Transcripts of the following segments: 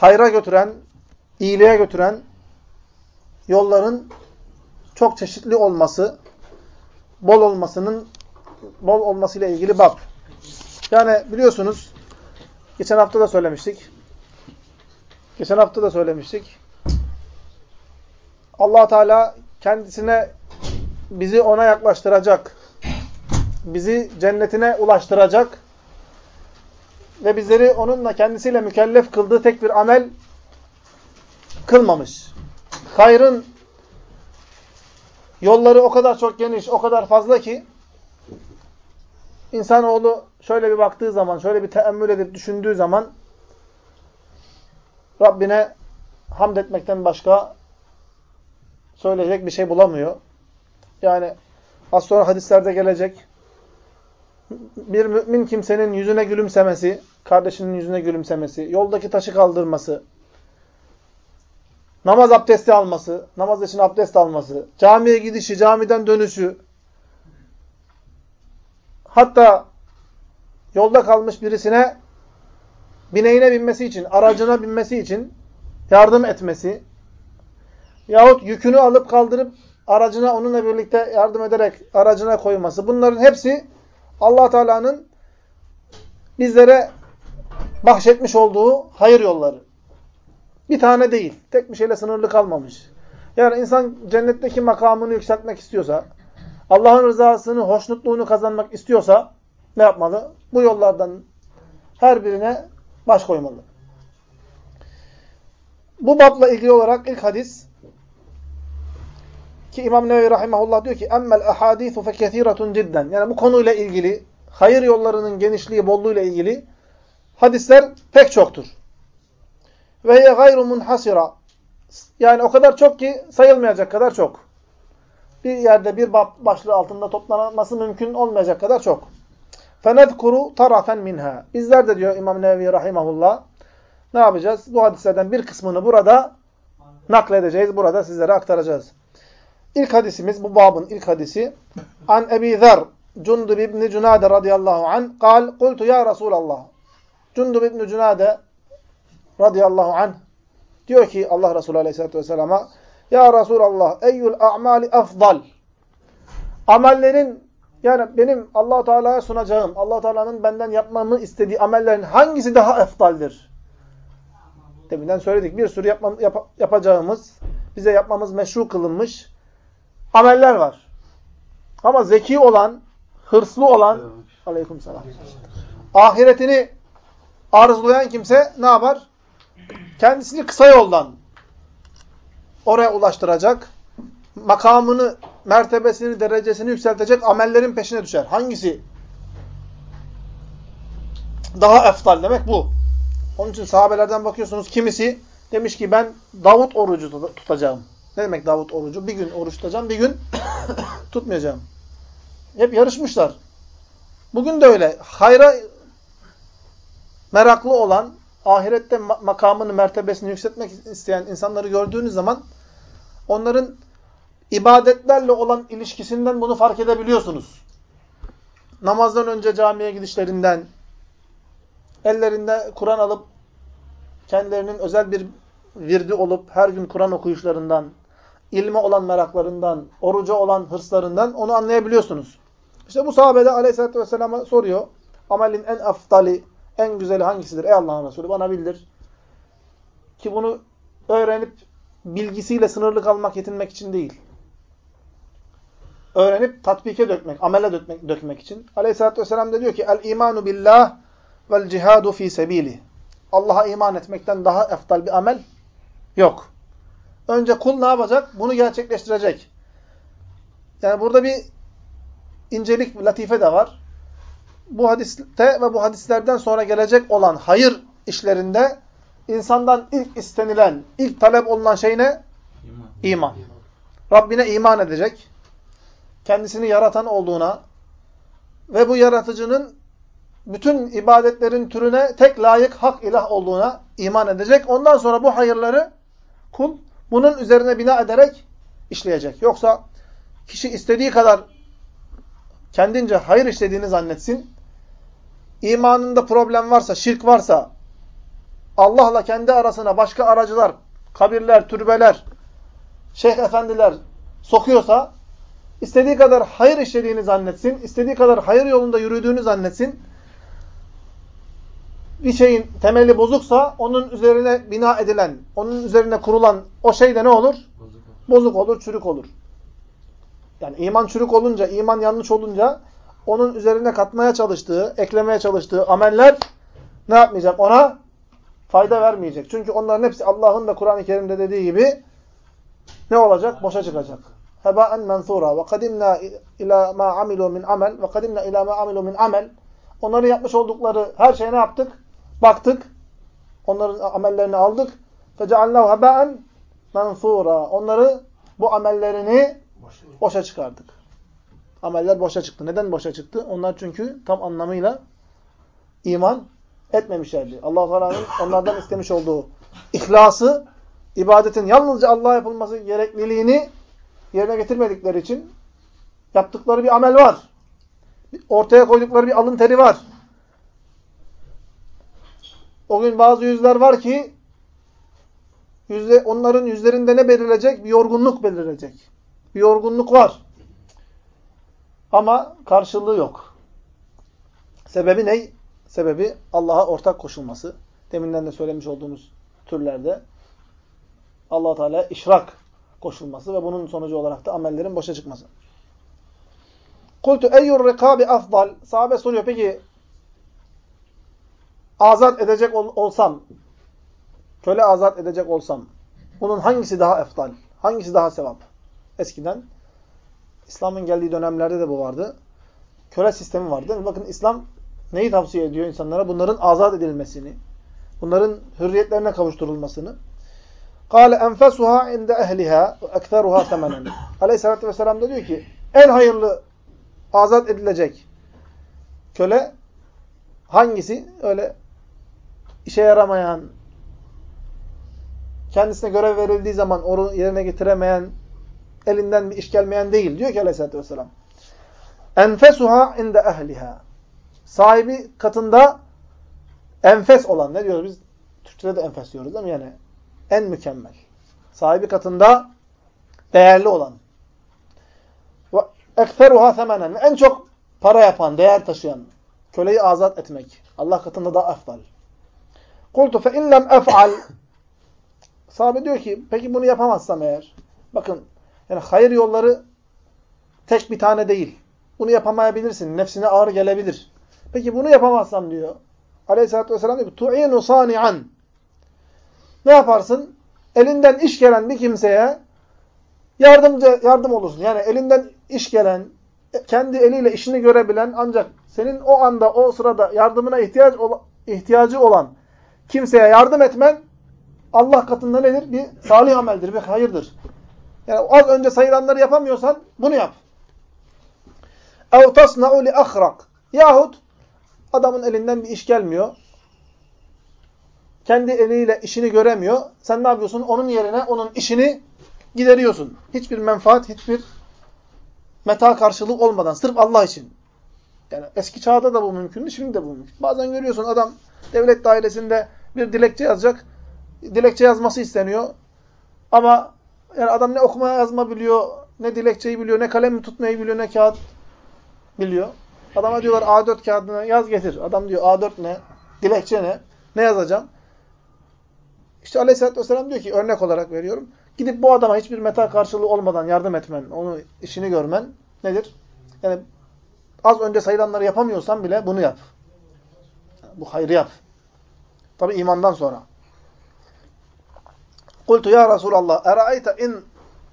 hayra götüren, iyiliğe götüren yolların çok çeşitli olması, bol olmasının bol olmasıyla ilgili bab. Yani biliyorsunuz geçen hafta da söylemiştik. Geçen hafta da söylemiştik. Allah Teala kendisine bizi ona yaklaştıracak, bizi cennetine ulaştıracak ve bizleri onunla kendisiyle mükellef kıldığı tek bir amel kılmamış. Hayrın yolları o kadar çok geniş, o kadar fazla ki insanoğlu şöyle bir baktığı zaman, şöyle bir teemmül edip düşündüğü zaman Rabbine hamd etmekten başka söyleyecek bir şey bulamıyor. Yani az sonra hadislerde gelecek bir mümin kimsenin yüzüne gülümsemesi, kardeşinin yüzüne gülümsemesi, yoldaki taşı kaldırması, namaz abdesti alması, namaz için abdest alması, camiye gidişi, camiden dönüşü, hatta yolda kalmış birisine bineğine binmesi için, aracına binmesi için yardım etmesi yahut yükünü alıp kaldırıp aracına onunla birlikte yardım ederek aracına koyması. Bunların hepsi allah Teala'nın bizlere bahşetmiş olduğu hayır yolları. Bir tane değil. Tek bir şeyle sınırlı kalmamış. Yani insan cennetteki makamını yükseltmek istiyorsa, Allah'ın rızasını, hoşnutluğunu kazanmak istiyorsa ne yapmalı? Bu yollardan her birine baş koymalı. Bu babla ilgili olarak ilk hadis ki İmam Nevevi Rahimahullah diyor ki emmel ahadithu fekethiratun cidden. Yani bu konuyla ilgili, hayır yollarının genişliği, bolluğuyla ilgili hadisler pek çoktur. Ve hiye gayru munhasira. Yani o kadar çok ki sayılmayacak kadar çok. Bir yerde bir başlığı altında toplanması mümkün olmayacak kadar çok. فَنَذْكُرُ tarafen minha. Bizler de diyor İmam Nevevi Rahimahullah ne yapacağız? Bu hadislerden bir kısmını burada nakledeceğiz. Burada sizlere aktaracağız. İlk hadisimiz, bu babın ilk hadisi. An Ebi Zer, Cundub İbni Cunade radıyallahu an, kal, kultu ya Resulallah. Cundub İbni Cunade radıyallahu an, diyor ki Allah Resulü aleyhissalatü vesselama, Ya Resulallah, eyyül a'mali afdal. Amellerin, yani benim allah Teala'ya sunacağım, allah Teala'nın benden yapmamı istediği amellerin hangisi daha efdaldir? Deminden söyledik. Bir sürü yapma, yap, yapacağımız, bize yapmamız meşru kılınmış ameller var. Ama zeki olan, hırslı olan aleykümselam. Ahiretini arzulayan kimse ne yapar? Kendisini kısa yoldan oraya ulaştıracak, makamını, mertebesini, derecesini yükseltecek amellerin peşine düşer. Hangisi? Daha eftal demek bu. Onun için sahabelerden bakıyorsunuz kimisi demiş ki ben Davut orucu tutacağım. Ne demek Davut orucu? Bir gün oruç tutacağım, bir gün tutmayacağım. Hep yarışmışlar. Bugün de öyle. Hayra meraklı olan, ahirette makamını, mertebesini yükseltmek isteyen insanları gördüğünüz zaman onların ibadetlerle olan ilişkisinden bunu fark edebiliyorsunuz. Namazdan önce camiye gidişlerinden, ellerinde Kur'an alıp kendilerinin özel bir virdi olup her gün Kur'an okuyuşlarından, ilme olan meraklarından, oruca olan hırslarından onu anlayabiliyorsunuz. İşte bu sahabede aleyhissalatü vesselam'a soruyor. Amelin en aftali, en güzeli hangisidir? Ey Allah'ın Resulü bana bildir. Ki bunu öğrenip bilgisiyle sınırlı kalmak, yetinmek için değil. Öğrenip tatbike dökmek, amele dökmek, dökmek için. Aleyhissalatü vesselam da diyor ki el imanu billah vel cihadu fi sebili. Allah'a iman etmekten daha eftal bir amel yok. Önce kul ne yapacak? Bunu gerçekleştirecek. Yani burada bir incelik, latife de var. Bu hadiste ve bu hadislerden sonra gelecek olan hayır işlerinde insandan ilk istenilen, ilk talep olunan şey ne? İman. İman. Rabbine iman edecek. Kendisini yaratan olduğuna ve bu yaratıcının bütün ibadetlerin türüne tek layık hak ilah olduğuna iman edecek. Ondan sonra bu hayırları kul bunun üzerine bina ederek işleyecek. Yoksa kişi istediği kadar kendince hayır işlediğini zannetsin. İmanında problem varsa, şirk varsa, Allah'la kendi arasına başka aracılar, kabirler, türbeler, şeyh efendiler sokuyorsa, istediği kadar hayır işlediğini zannetsin, istediği kadar hayır yolunda yürüdüğünü zannetsin, bir şeyin temeli bozuksa, onun üzerine bina edilen, onun üzerine kurulan o şey de ne olur? Bozuk, Bozuk olur, çürük olur. Yani iman çürük olunca, iman yanlış olunca, onun üzerine katmaya çalıştığı, eklemeye çalıştığı ameller ne yapmayacak? Ona fayda vermeyecek. Çünkü onların hepsi Allah'ın da Kur'an-ı Kerim'de dediği gibi ne olacak? Boşa çıkacak. Hebaen mensura ve kadimna ila ma amilu min amel ve kadimna ila ma amilu min amel. Onların yapmış oldukları her şeye ne yaptık? Baktık. Onların amellerini aldık. Fecealnahu hebaen mensura. Onları bu amellerini boşa çıkardık. Ameller boşa çıktı. Neden boşa çıktı? Onlar çünkü tam anlamıyla iman etmemişlerdi. allah Teala'nın onlardan istemiş olduğu ihlası, ibadetin yalnızca Allah'a yapılması gerekliliğini yerine getirmedikleri için yaptıkları bir amel var. Ortaya koydukları bir alın teri var. O gün bazı yüzler var ki yüzde, onların yüzlerinde ne belirleyecek? Bir yorgunluk belirleyecek. Bir yorgunluk var. Ama karşılığı yok. Sebebi ne? Sebebi Allah'a ortak koşulması. Deminden de söylemiş olduğumuz türlerde allah Teala işrak koşulması ve bunun sonucu olarak da amellerin boşa çıkması. Kultu eyyur rikabi afdal. Sahabe soruyor peki azat edecek ol, olsam köle azat edecek olsam bunun hangisi daha eftal? Hangisi daha sevap? Eskiden İslam'ın geldiği dönemlerde de bu vardı. Köle sistemi vardı. Bakın İslam neyi tavsiye ediyor insanlara? Bunların azat edilmesini, bunların hürriyetlerine kavuşturulmasını. قال enfesuha inde ehliha ve ekseruha semenen. Aleyhissalatü vesselam da diyor ki en hayırlı azat edilecek köle hangisi? Öyle işe yaramayan, kendisine görev verildiği zaman onu yerine getiremeyen, elinden bir iş gelmeyen değil. Diyor ki aleyhissalatü vesselam. Enfesuha inde ehliha sahibi katında enfes olan, ne diyoruz biz? Türkçe'de de enfes diyoruz değil mi? Yani en mükemmel. Sahibi katında değerli olan. Ve ekferuha semenen. En çok para yapan, değer taşıyan. Köleyi azat etmek. Allah katında daha eftal. Kultu fe illem ef'al. Sahabe diyor ki, peki bunu yapamazsam eğer. Bakın, yani hayır yolları tek bir tane değil. Bunu yapamayabilirsin. Nefsine ağır gelebilir. Peki bunu yapamazsam diyor. Aleyhisselatü Vesselam diyor ki tu'inu sani'an. Ne yaparsın? Elinden iş gelen bir kimseye yardımcı yardım olursun. Yani elinden iş gelen, kendi eliyle işini görebilen ancak senin o anda o sırada yardımına ihtiyaç ihtiyacı olan kimseye yardım etmen Allah katında nedir? Bir salih ameldir, bir hayırdır. Yani az önce sayılanları yapamıyorsan bunu yap. اَوْ تَصْنَعُ لِأَخْرَقٍ Yahut Adamın elinden bir iş gelmiyor. Kendi eliyle işini göremiyor. Sen ne yapıyorsun? Onun yerine onun işini gideriyorsun. Hiçbir menfaat, hiçbir meta karşılığı olmadan. Sırf Allah için. Yani eski çağda da bu mümkündü, şimdi de bu mümkün. Bazen görüyorsun adam devlet dairesinde bir dilekçe yazacak. Dilekçe yazması isteniyor. Ama yani adam ne okuma yazma biliyor, ne dilekçeyi biliyor, ne kalemi tutmayı biliyor, ne kağıt biliyor. Adama diyorlar A4 kağıdına yaz getir. Adam diyor A4 ne? Dilekçe ne? Ne yazacağım? İşte Aleyhisselatü Vesselam diyor ki örnek olarak veriyorum. Gidip bu adama hiçbir meta karşılığı olmadan yardım etmen, onu işini görmen nedir? Yani az önce sayılanları yapamıyorsan bile bunu yap. Bu hayrı yap. Tabi imandan sonra. Kultu ya Resulallah eraeyte in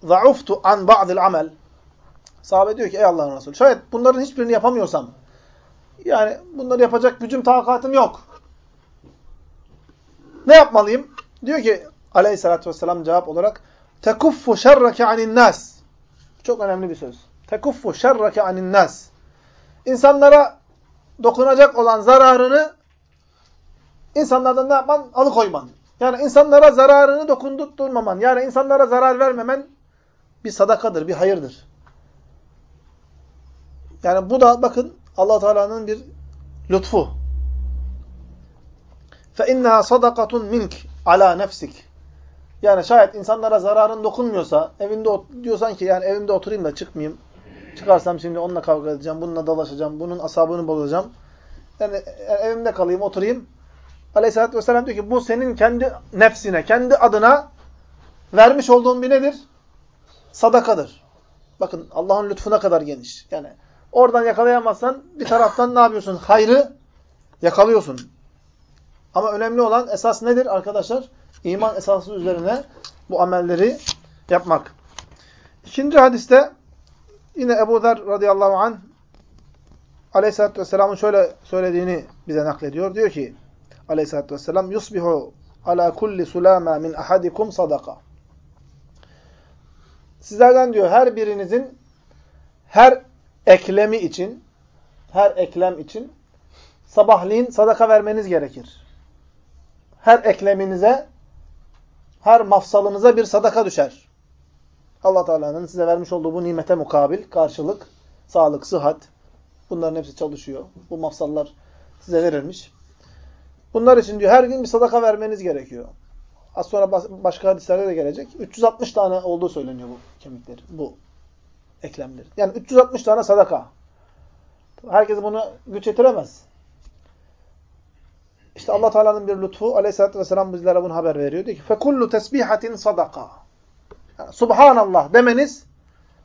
za'uftu an ba'dil amel Sahabe diyor ki ey Allah'ın Resulü şayet bunların hiçbirini yapamıyorsam yani bunları yapacak gücüm, takatım yok. Ne yapmalıyım? Diyor ki aleyhissalatü vesselam cevap olarak tekuffu şerreke anin nas. Çok önemli bir söz. Tekuffu şerreke anin nas. İnsanlara dokunacak olan zararını insanlardan ne yapman? Alıkoyman. Yani insanlara zararını dokundurmaman. Yani insanlara zarar vermemen bir sadakadır, bir hayırdır. Yani bu da bakın allah Teala'nın bir lütfu. فَاِنَّهَا صَدَقَةٌ مِنْكِ عَلَى نَفْسِكِ Yani şayet insanlara zararın dokunmuyorsa, evinde diyorsan ki yani evimde oturayım da çıkmayayım. Çıkarsam şimdi onunla kavga edeceğim, bununla dalaşacağım, bunun asabını bozacağım. Yani evimde kalayım, oturayım. Aleyhisselatü Vesselam diyor ki bu senin kendi nefsine, kendi adına vermiş olduğun bir nedir? Sadakadır. Bakın Allah'ın lütfuna kadar geniş. Yani oradan yakalayamazsan bir taraftan ne yapıyorsun? Hayrı yakalıyorsun. Ama önemli olan esas nedir arkadaşlar? İman esası üzerine bu amelleri yapmak. İkinci hadiste yine Ebu Zer radıyallahu anh Aleyhisselatü Vesselam'ın şöyle söylediğini bize naklediyor. Diyor ki Aleyhisselatü Vesselam yusbihu ala kulli sulama min ahadikum sadaka. Sizlerden diyor her birinizin her eklemi için her eklem için sabahleyin sadaka vermeniz gerekir. Her ekleminize her mafsalınıza bir sadaka düşer. Allah Teala'nın size vermiş olduğu bu nimete mukabil karşılık, sağlık, sıhhat bunların hepsi çalışıyor. Bu mafsallar size verilmiş. Bunlar için diyor her gün bir sadaka vermeniz gerekiyor. Az sonra başka hadislerde de gelecek. 360 tane olduğu söyleniyor bu kemikleri, bu eklemleri. Yani 360 tane sadaka. Herkes bunu güç yetiremez. İşte Allah Teala'nın bir lütfu Aleyhisselatü Vesselam bizlere bunu haber veriyor. Diyor ki fekullu tesbihatin sadaka. Yani, Subhanallah demeniz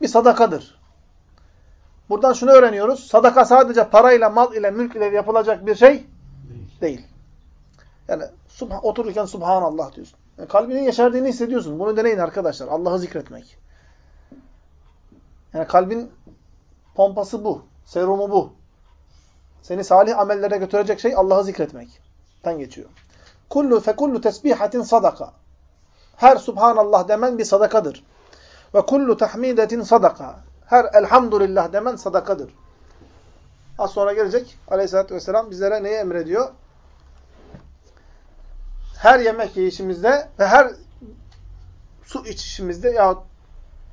bir sadakadır. Buradan şunu öğreniyoruz. Sadaka sadece parayla, mal ile, mülk ile yapılacak bir şey değil. Yani subha, otururken Subhanallah diyorsun. Yani kalbinin yeşerdiğini hissediyorsun. Bunu deneyin arkadaşlar. Allah'ı zikretmek. Yani kalbin pompası bu. Serumu bu. Seni salih amellere götürecek şey Allah'ı zikretmek. Tan geçiyor. Kullu fe kullu tesbihatin sadaka. Her subhanallah demen bir sadakadır. Ve kullu tahmidetin sadaka. Her elhamdülillah demen sadakadır. Az sonra gelecek aleyhissalatü vesselam bizlere neyi emrediyor? Her yemek yiyişimizde ve her su içişimizde ya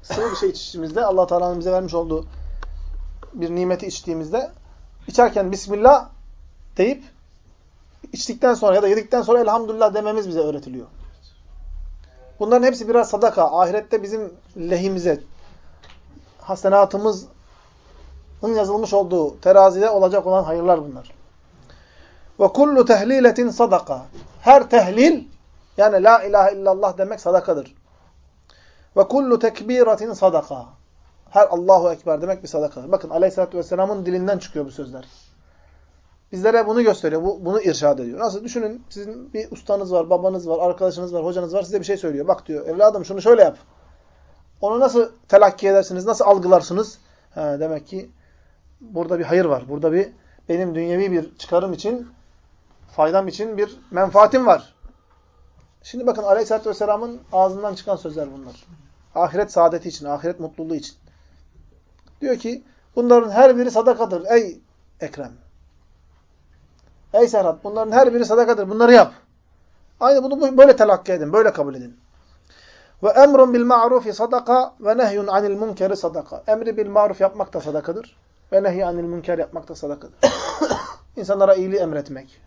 sıvı bir şey içişimizde Allah Teala'nın bize vermiş olduğu bir nimeti içtiğimizde içerken Bismillah deyip içtikten sonra ya da yedikten sonra elhamdülillah dememiz bize öğretiliyor. Bunların hepsi birer sadaka. Ahirette bizim lehimize, hasenatımızın yazılmış olduğu terazide olacak olan hayırlar bunlar. Ve kullu tehliletin sadaka. Her tehlil yani la ilahe illallah demek sadakadır. Ve kullu tekbiratin sadaka. Her Allahu Ekber demek bir sadakadır. Bakın Aleyhisselatü Vesselam'ın dilinden çıkıyor bu sözler. Bizlere bunu gösteriyor, bu, bunu irşad ediyor. Nasıl? Düşünün sizin bir ustanız var, babanız var, arkadaşınız var, hocanız var size bir şey söylüyor. Bak diyor evladım şunu şöyle yap. Onu nasıl telakki edersiniz, nasıl algılarsınız? He, demek ki burada bir hayır var. Burada bir benim dünyevi bir çıkarım için, faydam için bir menfaatim var. Şimdi bakın Aleyhisselatü Vesselam'ın ağzından çıkan sözler bunlar. Ahiret saadeti için, ahiret mutluluğu için. Diyor ki bunların her biri sadakadır ey Ekrem. Ey Serhat bunların her biri sadakadır. Bunları yap. Aynı bunu böyle telakki edin. Böyle kabul edin. Ve emrun bil ma'rufi sadaka ve nehyun anil munkeri sadaka. Emri bil maruf yapmak da sadakadır. Ve nehy anil münker yapmak da sadakadır. İnsanlara iyiliği emretmek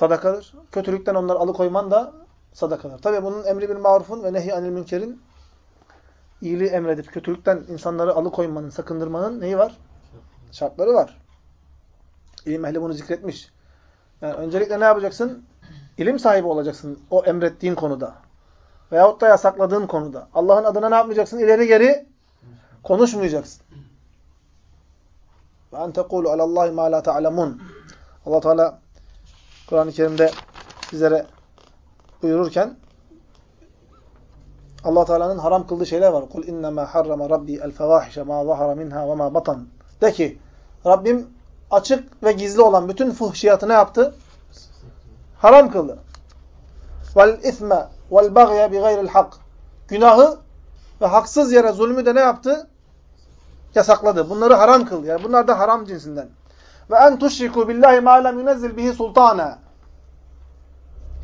sadakadır. Kötülükten onları alıkoyman da sadakadır. Tabi bunun emri bil marufun ve nehy anil münkerin iyiliği emredip kötülükten insanları alıkoymanın, sakındırmanın neyi var? Şartları var. İlim ehli bunu zikretmiş. Yani öncelikle ne yapacaksın? İlim sahibi olacaksın o emrettiğin konuda. Veyahut da yasakladığın konuda. Allah'ın adına ne yapmayacaksın? İleri geri konuşmayacaksın. Ve en tekulu alallahi ma la ta'lemun. Allah Teala Kur'an-ı Kerim'de bizlere buyururken Allah Teala'nın haram kıldığı şeyler var. Kul innema harrama rabbi el fevahişe ma zahara minha ve ma batan. De ki Rabbim açık ve gizli olan bütün fuhşiyatı ne yaptı? Haram kıldı. Vel isme vel bagye bi gayril hak. Günahı ve haksız yere zulmü de ne yaptı? Yasakladı. Bunları haram kıldı. Yani bunlar da haram cinsinden. Ve en tuşriku billahi ma lem yunezzil bihi sultana.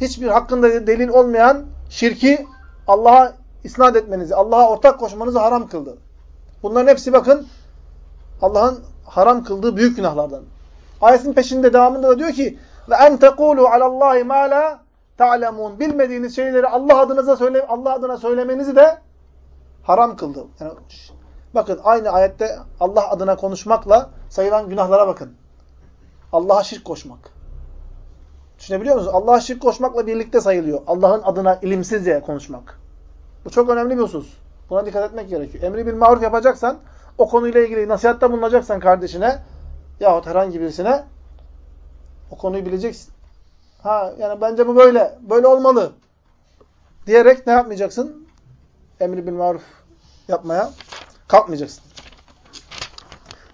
Hiçbir hakkında delil olmayan şirki Allah'a isnat etmenizi, Allah'a ortak koşmanızı haram kıldı. Bunların hepsi bakın Allah'ın haram kıldığı büyük günahlardan. Ayetin peşinde devamında da diyor ki Ve en tekulu alallahi ma la ta'lemun. Bilmediğiniz şeyleri Allah adınıza söyle Allah adına söylemenizi de haram kıldı. Yani bakın aynı ayette Allah adına konuşmakla sayılan günahlara bakın. Allah'a şirk koşmak. Düşünebiliyor musunuz? Allah'a şirk koşmakla birlikte sayılıyor. Allah'ın adına ilimsizce konuşmak. Bu çok önemli bir husus. Buna dikkat etmek gerekiyor. Emri bil maruf yapacaksan, o konuyla ilgili nasihatta bulunacaksan kardeşine yahut herhangi birisine o konuyu bileceksin. Ha yani bence bu böyle, böyle olmalı diyerek ne yapmayacaksın? Emri bil maruf yapmaya kalkmayacaksın.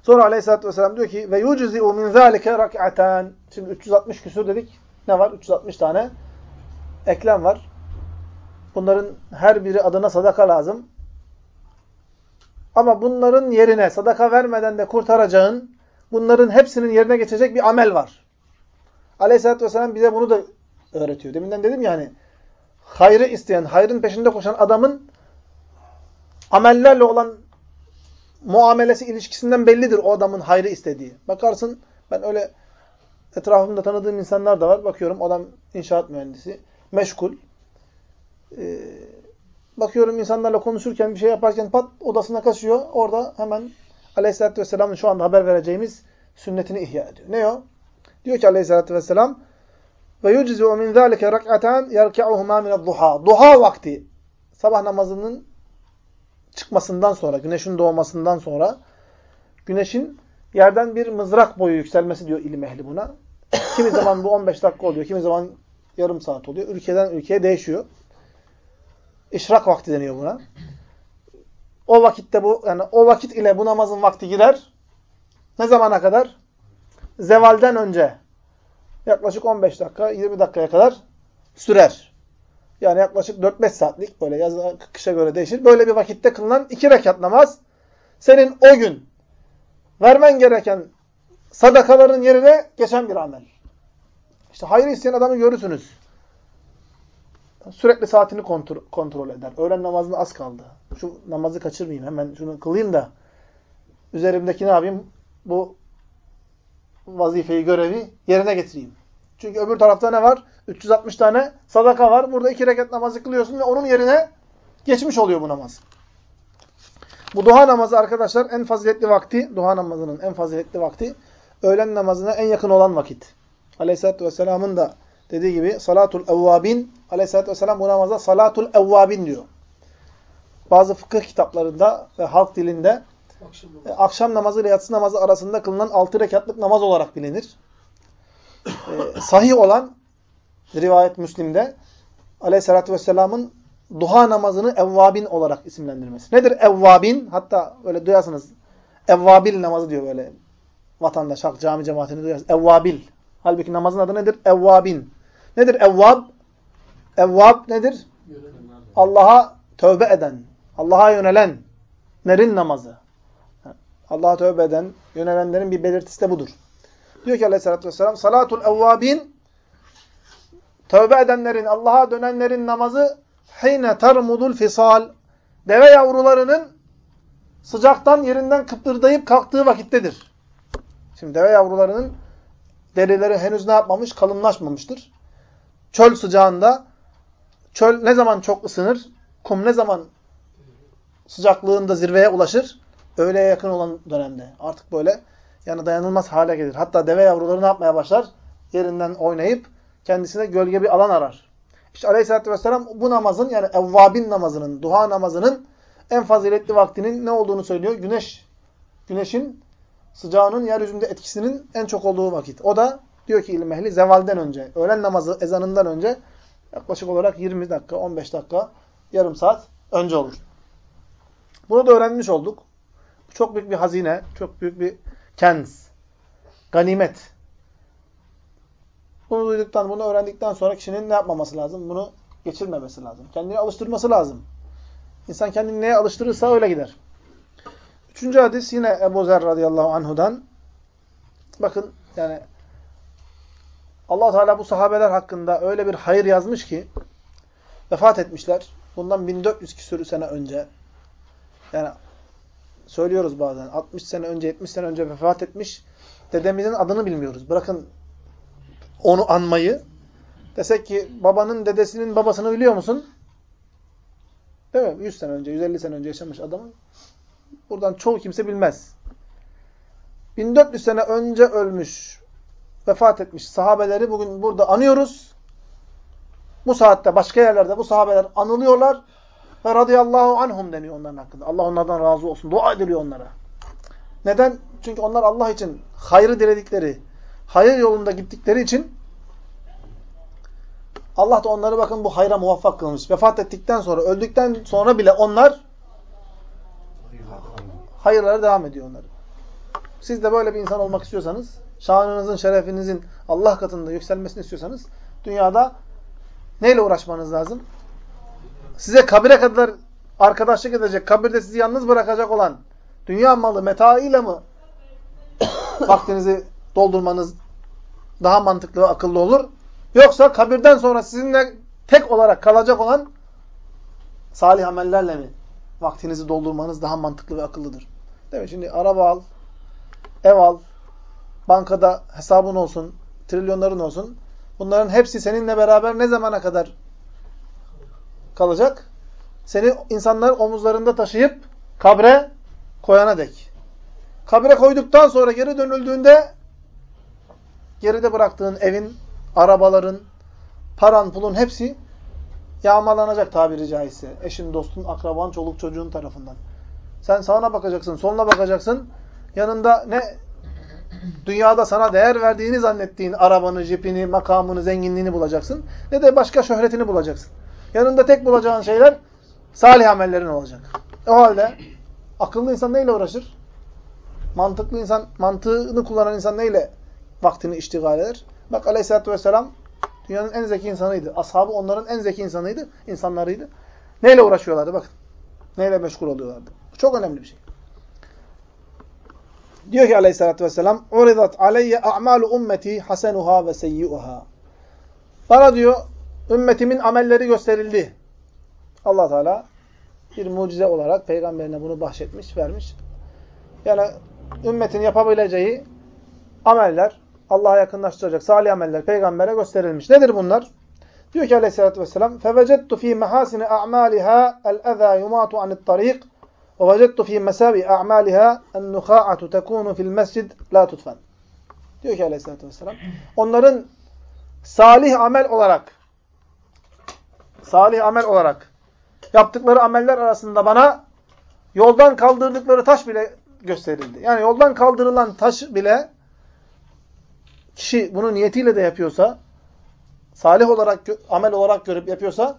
Sonra aleyhissalatü vesselam diyor ki ve yuczi'u min zâlike rak'atan. Şimdi 360 küsur dedik. Ne var? 360 tane eklem var. Bunların her biri adına sadaka lazım. Ama bunların yerine sadaka vermeden de kurtaracağın, bunların hepsinin yerine geçecek bir amel var. Aleyhisselatü Vesselam bize bunu da öğretiyor. Deminden dedim ya hani, hayrı isteyen, hayrın peşinde koşan adamın amellerle olan muamelesi, ilişkisinden bellidir o adamın hayrı istediği. Bakarsın, ben öyle etrafımda tanıdığım insanlar da var. Bakıyorum adam inşaat mühendisi, meşgul. Ee, bakıyorum insanlarla konuşurken, bir şey yaparken pat odasına kaçıyor. Orada hemen Aleyhisselatü Vesselam'ın şu anda haber vereceğimiz sünnetini ihya ediyor. Ne o? Diyor ki Aleyhisselatü Vesselam ve yuczu min zalike rak'atan yerka'uhuma min duha. Duha vakti sabah namazının çıkmasından sonra, güneşin doğmasından sonra güneşin yerden bir mızrak boyu yükselmesi diyor ilim ehli buna. Kimi zaman bu 15 dakika oluyor, kimi zaman yarım saat oluyor. Ülkeden ülkeye değişiyor. İşrak vakti deniyor buna. O vakitte bu yani o vakit ile bu namazın vakti girer. Ne zamana kadar? Zevalden önce. Yaklaşık 15 dakika, 20 dakikaya kadar sürer. Yani yaklaşık 4-5 saatlik böyle yaz kışa göre değişir. Böyle bir vakitte kılınan iki rekat namaz senin o gün vermen gereken sadakaların yerine geçen bir amel. İşte hayır isteyen adamı görürsünüz. Sürekli saatini kontrol, kontrol eder. Öğlen namazına az kaldı. Şu namazı kaçırmayayım. Hemen şunu kılayım da üzerimdeki ne yapayım? Bu vazifeyi, görevi yerine getireyim. Çünkü öbür tarafta ne var? 360 tane sadaka var. Burada iki rekat namazı kılıyorsun ve onun yerine geçmiş oluyor bu namaz. Bu duha namazı arkadaşlar en faziletli vakti, duha namazının en faziletli vakti öğlen namazına en yakın olan vakit. Aleyhisselatü Vesselam'ın da dediği gibi salatul evvabin, Aleyhisselatü Vesselam bu namaza salatul evvabin diyor. Bazı fıkıh kitaplarında ve halk dilinde akşam, namazı. akşam namazı ile yatsı namazı arasında kılınan 6 rekatlık namaz olarak bilinir. Ee, sahih olan rivayet Müslim'de Aleyhisselatü Vesselam'ın duha namazını evvabin olarak isimlendirmesi. Nedir evvabin? Hatta böyle duyarsınız. Evvabil namazı diyor böyle vatandaş, halk, cami cemaatini duyarsınız. Evvabil. Halbuki namazın adı nedir? Evvabin. Nedir evvab? Evvab nedir? Allah'a tövbe eden, Allah'a yönelenlerin namazı. Allah'a tövbe eden, yönelenlerin bir belirtisi de budur. Diyor ki aleyhissalatü vesselam, salatul evvabin, tövbe edenlerin, Allah'a dönenlerin namazı, hine tarmudul fisal, deve yavrularının sıcaktan yerinden kıpırdayıp kalktığı vakittedir. Şimdi deve yavrularının derileri henüz ne yapmamış? Kalınlaşmamıştır. Çöl sıcağında, çöl ne zaman çok ısınır? Kum ne zaman sıcaklığında zirveye ulaşır? Öğleye yakın olan dönemde. Artık böyle yani dayanılmaz hale gelir. Hatta deve yavruları ne yapmaya başlar? Yerinden oynayıp kendisine gölge bir alan arar. İşte aleyhissalatü vesselam bu namazın yani evvabin namazının, duha namazının en faziletli vaktinin ne olduğunu söylüyor? Güneş. Güneşin sıcağının yeryüzünde etkisinin en çok olduğu vakit. O da diyor ki ilim ehli zevalden önce, öğlen namazı ezanından önce yaklaşık olarak 20 dakika, 15 dakika, yarım saat önce olur. Bunu da öğrenmiş olduk. Çok büyük bir hazine, çok büyük bir kenz, ganimet. Bunu duyduktan, bunu öğrendikten sonra kişinin ne yapmaması lazım? Bunu geçirmemesi lazım. Kendini alıştırması lazım. İnsan kendini neye alıştırırsa öyle gider. Üçüncü hadis yine Ebu Zer radıyallahu anhudan. Bakın yani allah Teala bu sahabeler hakkında öyle bir hayır yazmış ki vefat etmişler. Bundan 1400 küsur sene önce. Yani söylüyoruz bazen 60 sene önce 70 sene önce vefat etmiş dedemizin adını bilmiyoruz. Bırakın onu anmayı. Desek ki babanın dedesinin babasını biliyor musun? Değil mi? 100 sene önce, 150 sene önce yaşamış adamın. Buradan çoğu kimse bilmez. 1400 sene önce ölmüş, vefat etmiş sahabeleri bugün burada anıyoruz. Bu saatte başka yerlerde bu sahabeler anılıyorlar ve radıyallahu anhum deniyor onların hakkında. Allah onlardan razı olsun. Dua ediliyor onlara. Neden? Çünkü onlar Allah için hayrı diledikleri, hayır yolunda gittikleri için Allah da onları bakın bu hayra muvaffak kılmış. Vefat ettikten sonra, öldükten sonra bile onlar hayırlara devam ediyor onları. Siz de böyle bir insan olmak istiyorsanız, şanınızın, şerefinizin Allah katında yükselmesini istiyorsanız, dünyada neyle uğraşmanız lazım? Size kabire kadar arkadaşlık edecek, kabirde sizi yalnız bırakacak olan dünya malı, meta ile mi vaktinizi doldurmanız daha mantıklı ve akıllı olur? Yoksa kabirden sonra sizinle tek olarak kalacak olan salih amellerle mi vaktinizi doldurmanız daha mantıklı ve akıllıdır? Değil mi? Şimdi araba al, ev al, bankada hesabın olsun, trilyonların olsun. Bunların hepsi seninle beraber ne zamana kadar kalacak? Seni insanlar omuzlarında taşıyıp kabre koyana dek. Kabre koyduktan sonra geri dönüldüğünde geride bıraktığın evin, arabaların, paran, pulun hepsi yağmalanacak tabiri caizse. Eşin, dostun, akraban, çoluk çocuğun tarafından. Sen sağına bakacaksın, soluna bakacaksın. Yanında ne dünyada sana değer verdiğini zannettiğin arabanı, jipini, makamını, zenginliğini bulacaksın. Ne de başka şöhretini bulacaksın. Yanında tek bulacağın şeyler salih amellerin olacak. O halde akıllı insan neyle uğraşır? Mantıklı insan, mantığını kullanan insan neyle vaktini iştigal eder? Bak aleyhissalatü vesselam dünyanın en zeki insanıydı. Ashabı onların en zeki insanıydı, insanlarıydı. Neyle uğraşıyorlardı bakın. Neyle meşgul oluyorlardı. Çok önemli bir şey. Diyor ki aleyhissalatü vesselam اُرِضَتْ عَلَيَّ اَعْمَالُ اُمَّتِي حَسَنُهَا وَسَيِّئُهَا Bana diyor ümmetimin amelleri gösterildi. allah Teala bir mucize olarak peygamberine bunu bahşetmiş, vermiş. Yani ümmetin yapabileceği ameller, Allah'a yakınlaştıracak salih ameller peygambere gösterilmiş. Nedir bunlar? Diyor ki aleyhissalatü vesselam فَوَجَدْتُ ف۪ي مَحَاسِنِ اَعْمَالِهَا الْاَذَى يُمَاتُ عَنِ الطَّرِيقِ وَوَجَدْتُ ف۪ي مَسَابِ اَعْمَالِهَا النُّخَاعَةُ تَكُونُ فِي الْمَسْجِدِ لَا تُتْفَنْ Diyor ki aleyhissalatü vesselam onların salih amel olarak salih amel olarak yaptıkları ameller arasında bana yoldan kaldırdıkları taş bile gösterildi. Yani yoldan kaldırılan taş bile kişi bunu niyetiyle de yapıyorsa, salih olarak, amel olarak görüp yapıyorsa,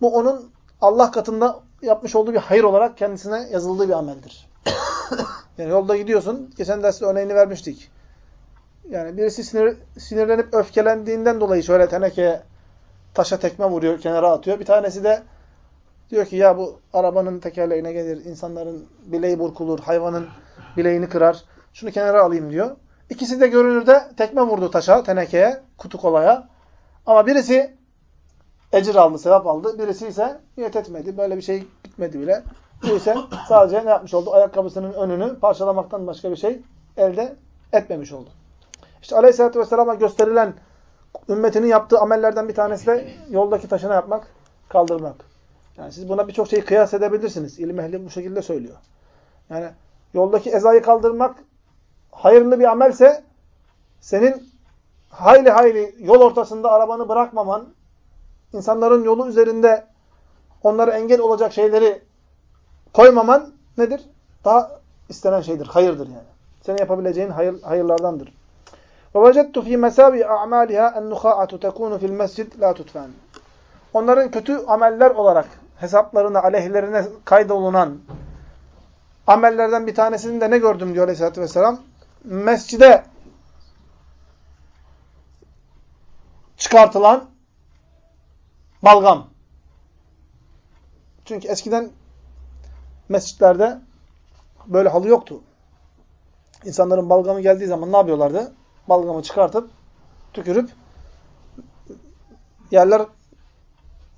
bu onun Allah katında yapmış olduğu bir hayır olarak kendisine yazıldığı bir ameldir. yani yolda gidiyorsun, geçen derste örneğini vermiştik. Yani birisi sinir, sinirlenip öfkelendiğinden dolayı şöyle tenekeye taşa tekme vuruyor, kenara atıyor. Bir tanesi de diyor ki ya bu arabanın tekerleğine gelir, insanların bileği burkulur, hayvanın bileğini kırar. Şunu kenara alayım diyor. İkisi de görünürde tekme vurdu taşa, tenekeye, kutu kolaya. Ama birisi ecir aldı, sevap aldı. Birisi ise niyet etmedi. Böyle bir şey bitmedi bile. Bu ise sadece ne yapmış oldu? Ayakkabısının önünü parçalamaktan başka bir şey elde etmemiş oldu. İşte Aleyhisselatü Vesselam'a gösterilen ümmetinin yaptığı amellerden bir tanesi de yoldaki taşına yapmak, kaldırmak. Yani siz buna birçok şeyi kıyas edebilirsiniz. İlim ehli bu şekilde söylüyor. Yani yoldaki ezayı kaldırmak hayırlı bir amelse senin hayli hayli yol ortasında arabanı bırakmaman, insanların yolu üzerinde onlara engel olacak şeyleri koymaman nedir? Daha istenen şeydir, hayırdır yani. Senin yapabileceğin hayır, hayırlardandır. وَوَجَدْتُ ف۪ي مَسَابِ اَعْمَالِهَا اَنْنُخَاءَةُ تَكُونُ فِي الْمَسْجِدِ لَا تُتْفَنْ Onların kötü ameller olarak hesaplarına, aleyhlerine kaydolunan amellerden bir tanesini de ne gördüm diyor Aleyhisselatü Vesselam? Mescide çıkartılan balgam. Çünkü eskiden mescitlerde böyle halı yoktu. İnsanların balgamı geldiği zaman ne yapıyorlardı? Balgamı çıkartıp, tükürüp yerler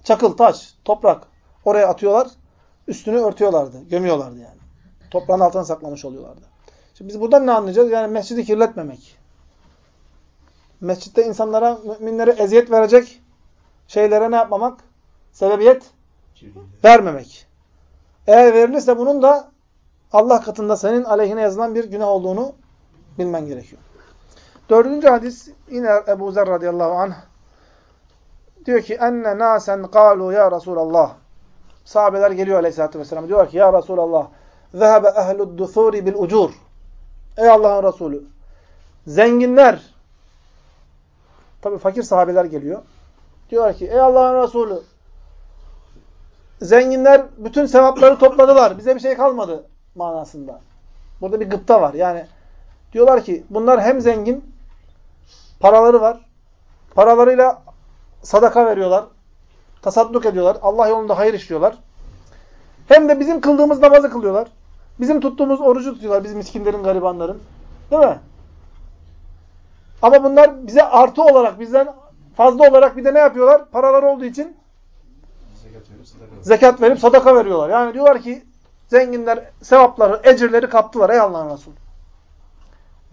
çakıl, taş, toprak oraya atıyorlar. Üstünü örtüyorlardı, gömüyorlardı yani. Toprağın altına saklamış oluyorlardı. Şimdi biz buradan ne anlayacağız? Yani mescidi kirletmemek. mescitte insanlara, müminlere eziyet verecek şeylere ne yapmamak? Sebebiyet vermemek. Eğer verilirse bunun da Allah katında senin aleyhine yazılan bir günah olduğunu bilmen gerekiyor. Dördüncü hadis yine Ebu Zer radıyallahu anh diyor ki enne nasen kalu ya Resulallah sahabeler geliyor aleyhissalatü vesselam diyor ki ya Resulallah zehebe ehlud dusuri bil ucur. Ey Allah'ın Resulü zenginler tabi fakir sahabeler geliyor diyor ki ey Allah'ın Resulü zenginler bütün sevapları topladılar bize bir şey kalmadı manasında. Burada bir gıpta var yani diyorlar ki bunlar hem zengin paraları var paralarıyla sadaka veriyorlar tasadduk ediyorlar. Allah yolunda hayır işliyorlar. Hem de bizim kıldığımız namazı kılıyorlar. Bizim tuttuğumuz orucu tutuyorlar. Biz miskinlerin, garibanların. Değil mi? Ama bunlar bize artı olarak, bizden fazla olarak bir de ne yapıyorlar? Paralar olduğu için zekat verip sadaka, zekat verip sadaka veriyorlar. Yani diyorlar ki zenginler sevapları, ecirleri kaptılar ey Allah'ın Resulü.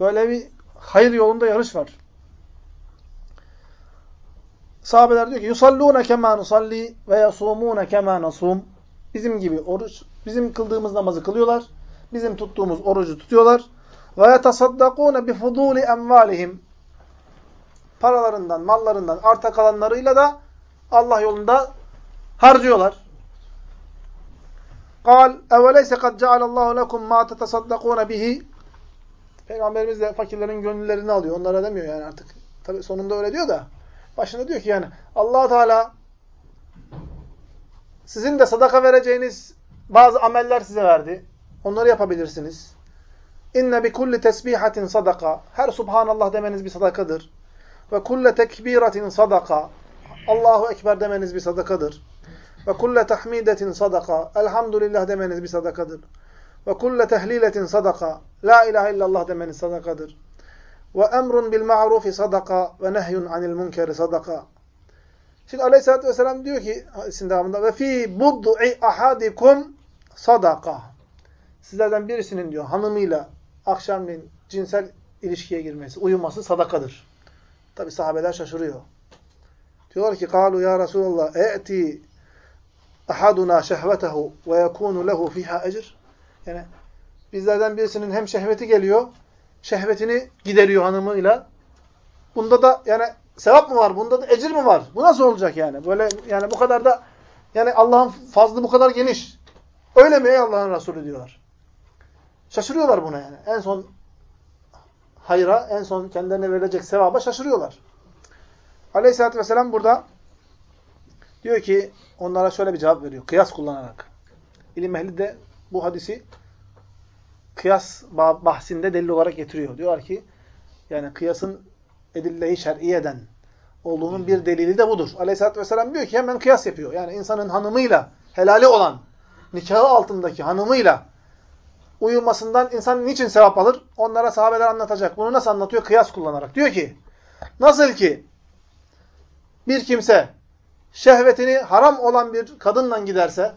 Böyle bir hayır yolunda yarış var. Sahabeler diyor ki yusalluna kema nusalli ve yasumuna kema nasum. Bizim gibi oruç, bizim kıldığımız namazı kılıyorlar. Bizim tuttuğumuz orucu tutuyorlar. Ve yetasaddakune bi fuduli emvalihim. Paralarından, mallarından arta kalanlarıyla da Allah yolunda harcıyorlar. Kal eveleyse kad cealallahu lekum ma tetasaddakune bihi. Peygamberimiz de fakirlerin gönüllerini alıyor. Onlara demiyor yani artık. Tabi sonunda öyle diyor da. Başında diyor ki yani allah Teala sizin de sadaka vereceğiniz bazı ameller size verdi. Onları yapabilirsiniz. İnne bi kulli tesbihatin sadaka. Her subhanallah demeniz bir sadakadır. Ve kulle tekbiratin sadaka. Allahu ekber demeniz bir sadakadır. Ve kulle tahmidetin sadaka. Elhamdülillah demeniz bir sadakadır. Ve kulle tehliletin sadaka. La ilahe illallah demeniz sadakadır. Ve emrun bil ma'rufi sadaka ve nehyun anil munkeri sadaka. Şimdi Aleyhisselatü Vesselam diyor ki hadisin devamında ve fi bud'i ahadikum sadaka. Sizlerden birisinin diyor hanımıyla akşamleyin cinsel ilişkiye girmesi, uyuması sadakadır. Tabi sahabeler şaşırıyor. Diyorlar ki kalu ya Resulallah e'ti ahaduna şehvetehu ve yekunu lehu fiha ecr. Yani bizlerden birisinin hem şehveti geliyor şehvetini gideriyor hanımıyla. Bunda da yani sevap mı var? Bunda da ecir mi var? Bu nasıl olacak yani? Böyle yani bu kadar da yani Allah'ın fazlı bu kadar geniş. Öyle mi ey Allah'ın Resulü diyorlar. Şaşırıyorlar buna yani. En son hayra, en son kendilerine verilecek sevaba şaşırıyorlar. Aleyhisselatü Vesselam burada diyor ki onlara şöyle bir cevap veriyor. Kıyas kullanarak. İlim ehli de bu hadisi kıyas bahsinde delil olarak getiriyor. Diyorlar ki yani kıyasın edilleyi şer'iyeden olduğunun bir delili de budur. Aleyhisselatü Vesselam diyor ki hemen kıyas yapıyor. Yani insanın hanımıyla, helali olan, nikahı altındaki hanımıyla uyumasından insan niçin sevap alır? Onlara sahabeler anlatacak. Bunu nasıl anlatıyor? Kıyas kullanarak. Diyor ki, nasıl ki bir kimse şehvetini haram olan bir kadınla giderse,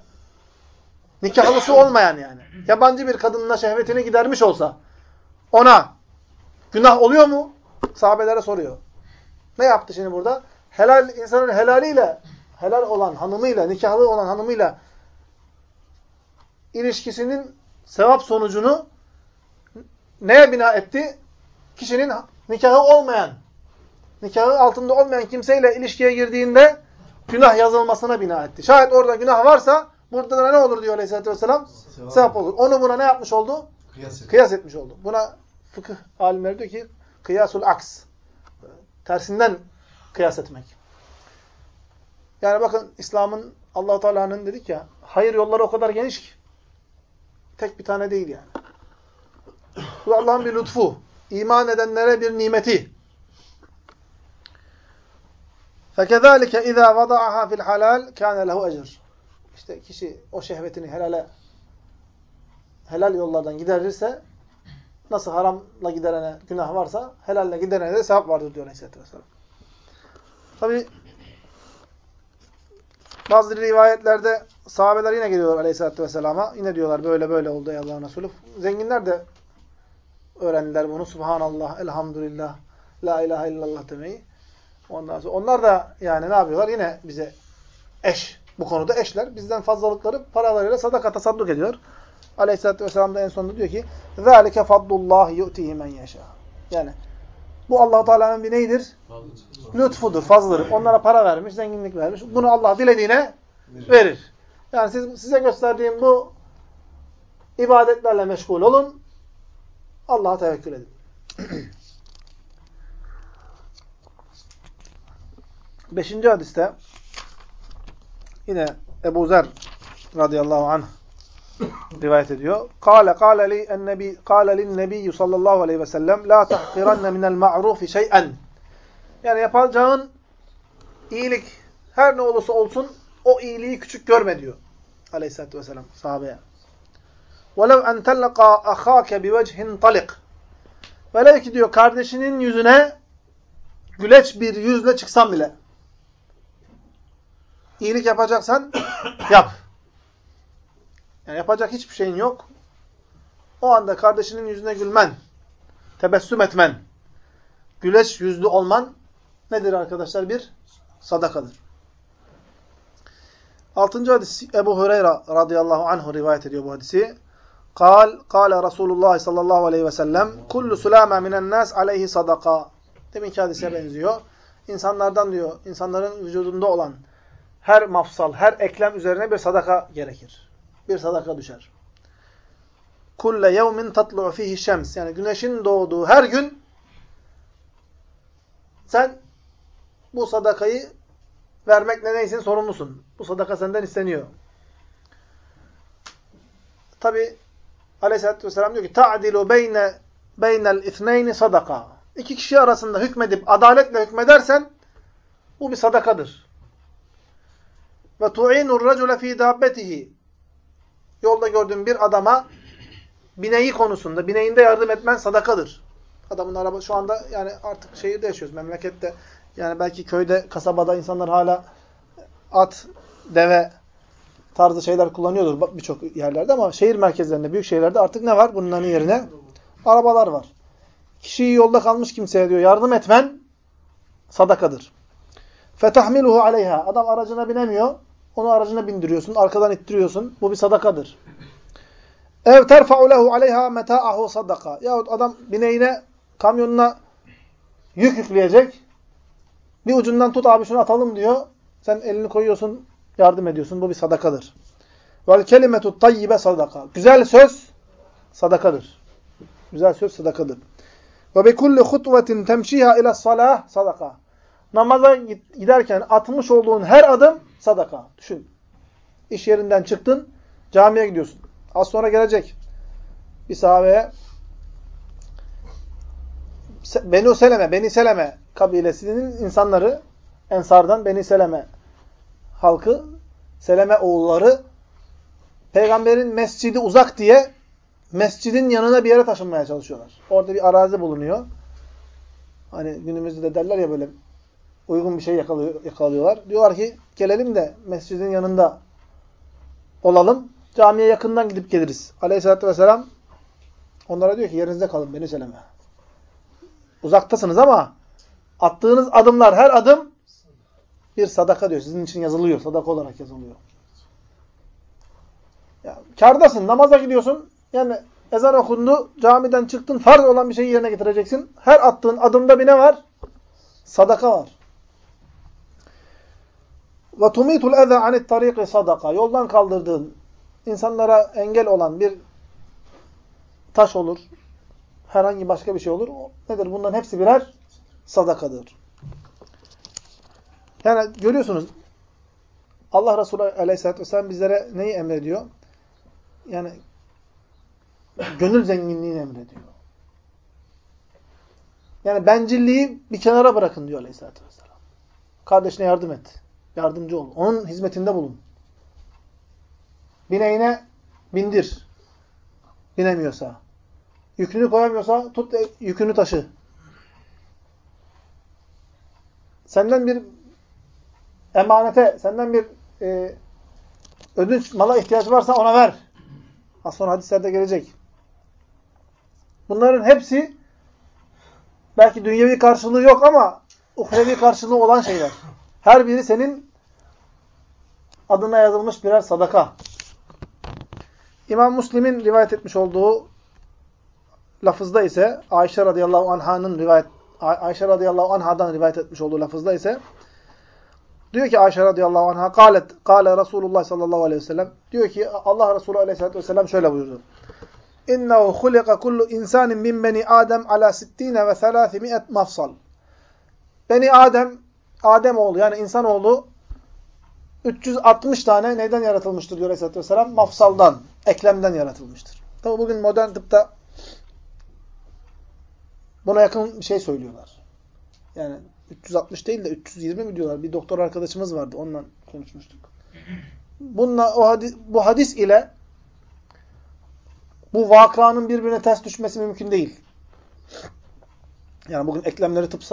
Nikahlısı olmayan yani. Yabancı bir kadınla şehvetini gidermiş olsa ona günah oluyor mu? Sahabelere soruyor. Ne yaptı şimdi burada? Helal insanın helaliyle helal olan hanımıyla, nikahlı olan hanımıyla ilişkisinin sevap sonucunu neye bina etti? Kişinin nikahı olmayan, nikahı altında olmayan kimseyle ilişkiye girdiğinde günah yazılmasına bina etti. Şayet orada günah varsa Burada da ne olur diyor Aleyhisselatü Vesselam? Sevap, Sevap olur. Onu buna ne yapmış oldu? Kıyas, et. Kıyas etmiş oldu. Buna fıkıh alimleri diyor ki kıyasul aks. Tersinden kıyas etmek. Yani bakın İslam'ın allah Teala'nın dedik ya hayır yolları o kadar geniş ki. Tek bir tane değil yani. Bu Allah'ın bir lütfu. İman edenlere bir nimeti. فَكَذَٰلِكَ اِذَا وَضَعَهَا فِي الْحَلَالِ كَانَ لَهُ اَجْرٍ işte kişi o şehvetini helale helal yollardan giderirse nasıl haramla giderene günah varsa helalle giderene de sevap vardır diyor Aleyhisselatü Vesselam. Tabi bazı rivayetlerde sahabeler yine geliyorlar Aleyhisselatü Vesselam'a. Yine diyorlar böyle böyle oldu ey Allah'ın Resulü. Zenginler de öğrendiler bunu. Subhanallah, elhamdülillah, La ilahe illallah demeyi. Ondan sonra onlar da yani ne yapıyorlar? Yine bize eş. Bu konuda eşler. Bizden fazlalıkları paralarıyla sadaka tasadduk ediyor. Aleyhisselatü Vesselam da en sonunda diyor ki ذَٰلِكَ فَضْلُ اللّٰهِ يُؤْتِهِ مَنْ يَشَاءُ Yani bu allah Teala'nın bir neydir? Lütfudur, fazlıdır. Onlara para vermiş, zenginlik vermiş. Bunu Allah dilediğine verir. Yani siz, size gösterdiğim bu ibadetlerle meşgul olun. Allah'a tevekkül edin. Beşinci hadiste yine Ebu Zer radıyallahu anh rivayet ediyor. Kale kâle li ennebi kâle lin nebiyyü sallallahu aleyhi ve sellem la tahkiranne minel ma'rufi şey'en. Yani yapacağın iyilik her ne olursa olsun o iyiliği küçük görme diyor. Aleyhisselatü vesselam sahabeye. وَلَوْ اَنْ تَلَّقَى اَخَاكَ بِوَجْهٍ طَلِقٍ Velev ki diyor kardeşinin yüzüne güleç bir yüzle çıksan bile. İyilik yapacaksan yap. Yani yapacak hiçbir şeyin yok. O anda kardeşinin yüzüne gülmen, tebessüm etmen, güleç yüzlü olman nedir arkadaşlar? Bir sadakadır. Altıncı hadis Ebu Hureyre radıyallahu anhu rivayet ediyor bu hadisi. Kal, kale Resulullah sallallahu aleyhi ve sellem kullu sulama minen nas aleyhi sadaka. Deminki hadise benziyor. İnsanlardan diyor, insanların vücudunda olan her mafsal, her eklem üzerine bir sadaka gerekir. Bir sadaka düşer. Kulle yevmin tatlu'u fihi şems. Yani güneşin doğduğu her gün sen bu sadakayı vermekle neysin sorumlusun. Bu sadaka senden isteniyor. Tabi Aleyhisselatü Vesselam diyor ki ta'dilu beyne beynel ithneyni sadaka. İki kişi arasında hükmedip adaletle hükmedersen bu bir sadakadır. Ve tu'inur racule fi dabbetihi. Yolda gördüğün bir adama bineği konusunda, bineğinde yardım etmen sadakadır. Adamın araba şu anda yani artık şehirde yaşıyoruz, memlekette. Yani belki köyde, kasabada insanlar hala at, deve tarzı şeyler kullanıyordur birçok yerlerde ama şehir merkezlerinde, büyük şehirlerde artık ne var? Bunların yerine arabalar var. Kişiyi yolda kalmış kimseye diyor yardım etmen sadakadır. Fetahmiluhu aleyha. Adam aracına binemiyor. Onu aracına bindiriyorsun, arkadan ittiriyorsun. Bu bir sadakadır. Ev terfa'u lehu aleyha meta'ahu sadaka. Yahut adam bineğine, kamyonuna yük yükleyecek. Bir ucundan tut abi şunu atalım diyor. Sen elini koyuyorsun, yardım ediyorsun. Bu bir sadakadır. Vel kelimetu tayyibe sadaka. Güzel söz sadakadır. Güzel söz sadakadır. Ve bi kulli hutvetin temşiha ila sadaka. Namaza giderken atmış olduğun her adım sadaka. Düşün. İş yerinden çıktın, camiye gidiyorsun. Az sonra gelecek bir sahabeye Benu Seleme, Beni Seleme kabilesinin insanları Ensardan Beni Seleme halkı, Seleme oğulları peygamberin mescidi uzak diye mescidin yanına bir yere taşınmaya çalışıyorlar. Orada bir arazi bulunuyor. Hani günümüzde de derler ya böyle uygun bir şey yakalıyor, yakalıyorlar. Diyorlar ki gelelim de mescidin yanında olalım. Camiye yakından gidip geliriz. Aleyhisselatü vesselam onlara diyor ki yerinizde kalın beni söyleme. Uzaktasınız ama attığınız adımlar her adım bir sadaka diyor. Sizin için yazılıyor. Sadaka olarak yazılıyor. Ya, kardasın. Namaza gidiyorsun. Yani ezan okundu. Camiden çıktın. Farz olan bir şeyi yerine getireceksin. Her attığın adımda bir ne var? Sadaka var. Ve tumitul eza anit tariki sadaka. Yoldan kaldırdığın, insanlara engel olan bir taş olur. Herhangi başka bir şey olur. Nedir? Bunların hepsi birer sadakadır. Yani görüyorsunuz Allah Resulü Aleyhisselatü Vesselam bizlere neyi emrediyor? Yani gönül zenginliğini emrediyor. Yani bencilliği bir kenara bırakın diyor Aleyhisselatü Vesselam. Kardeşine yardım et. Yardımcı ol. Onun hizmetinde bulun. Bineğine bindir. Binemiyorsa. Yükünü koyamıyorsa tut yükünü taşı. Senden bir emanete, senden bir e, ödünç mala ihtiyaç varsa ona ver. Az sonra hadislerde gelecek. Bunların hepsi Belki dünyevi karşılığı yok ama uhrevi karşılığı olan şeyler. Her biri senin adına yazılmış birer sadaka. İmam Müslim'in rivayet etmiş olduğu lafızda ise Ayşe radıyallahu anh'ın rivayet Ayşe radıyallahu anh'dan rivayet etmiş olduğu lafızda ise diyor ki Ayşe radıyallahu anh'a kalet kale Resulullah sallallahu aleyhi ve sellem diyor ki Allah Resulü aleyhissalatü vesselam şöyle buyurdu. İnnehu hulika kullu insanin min beni Adem ala sittine ve 300 mafsal. Beni Adem, Adem oğlu yani insanoğlu 360 tane neyden yaratılmıştır diyor Aleyhisselatü Vesselam? Mafsaldan, eklemden yaratılmıştır. Tabi bugün modern tıpta buna yakın bir şey söylüyorlar. Yani 360 değil de 320 mi diyorlar. Bir doktor arkadaşımız vardı. Onunla konuşmuştuk. Bununla, o hadis, bu hadis ile bu vakanın birbirine ters düşmesi mümkün değil. Yani bugün eklemleri tıp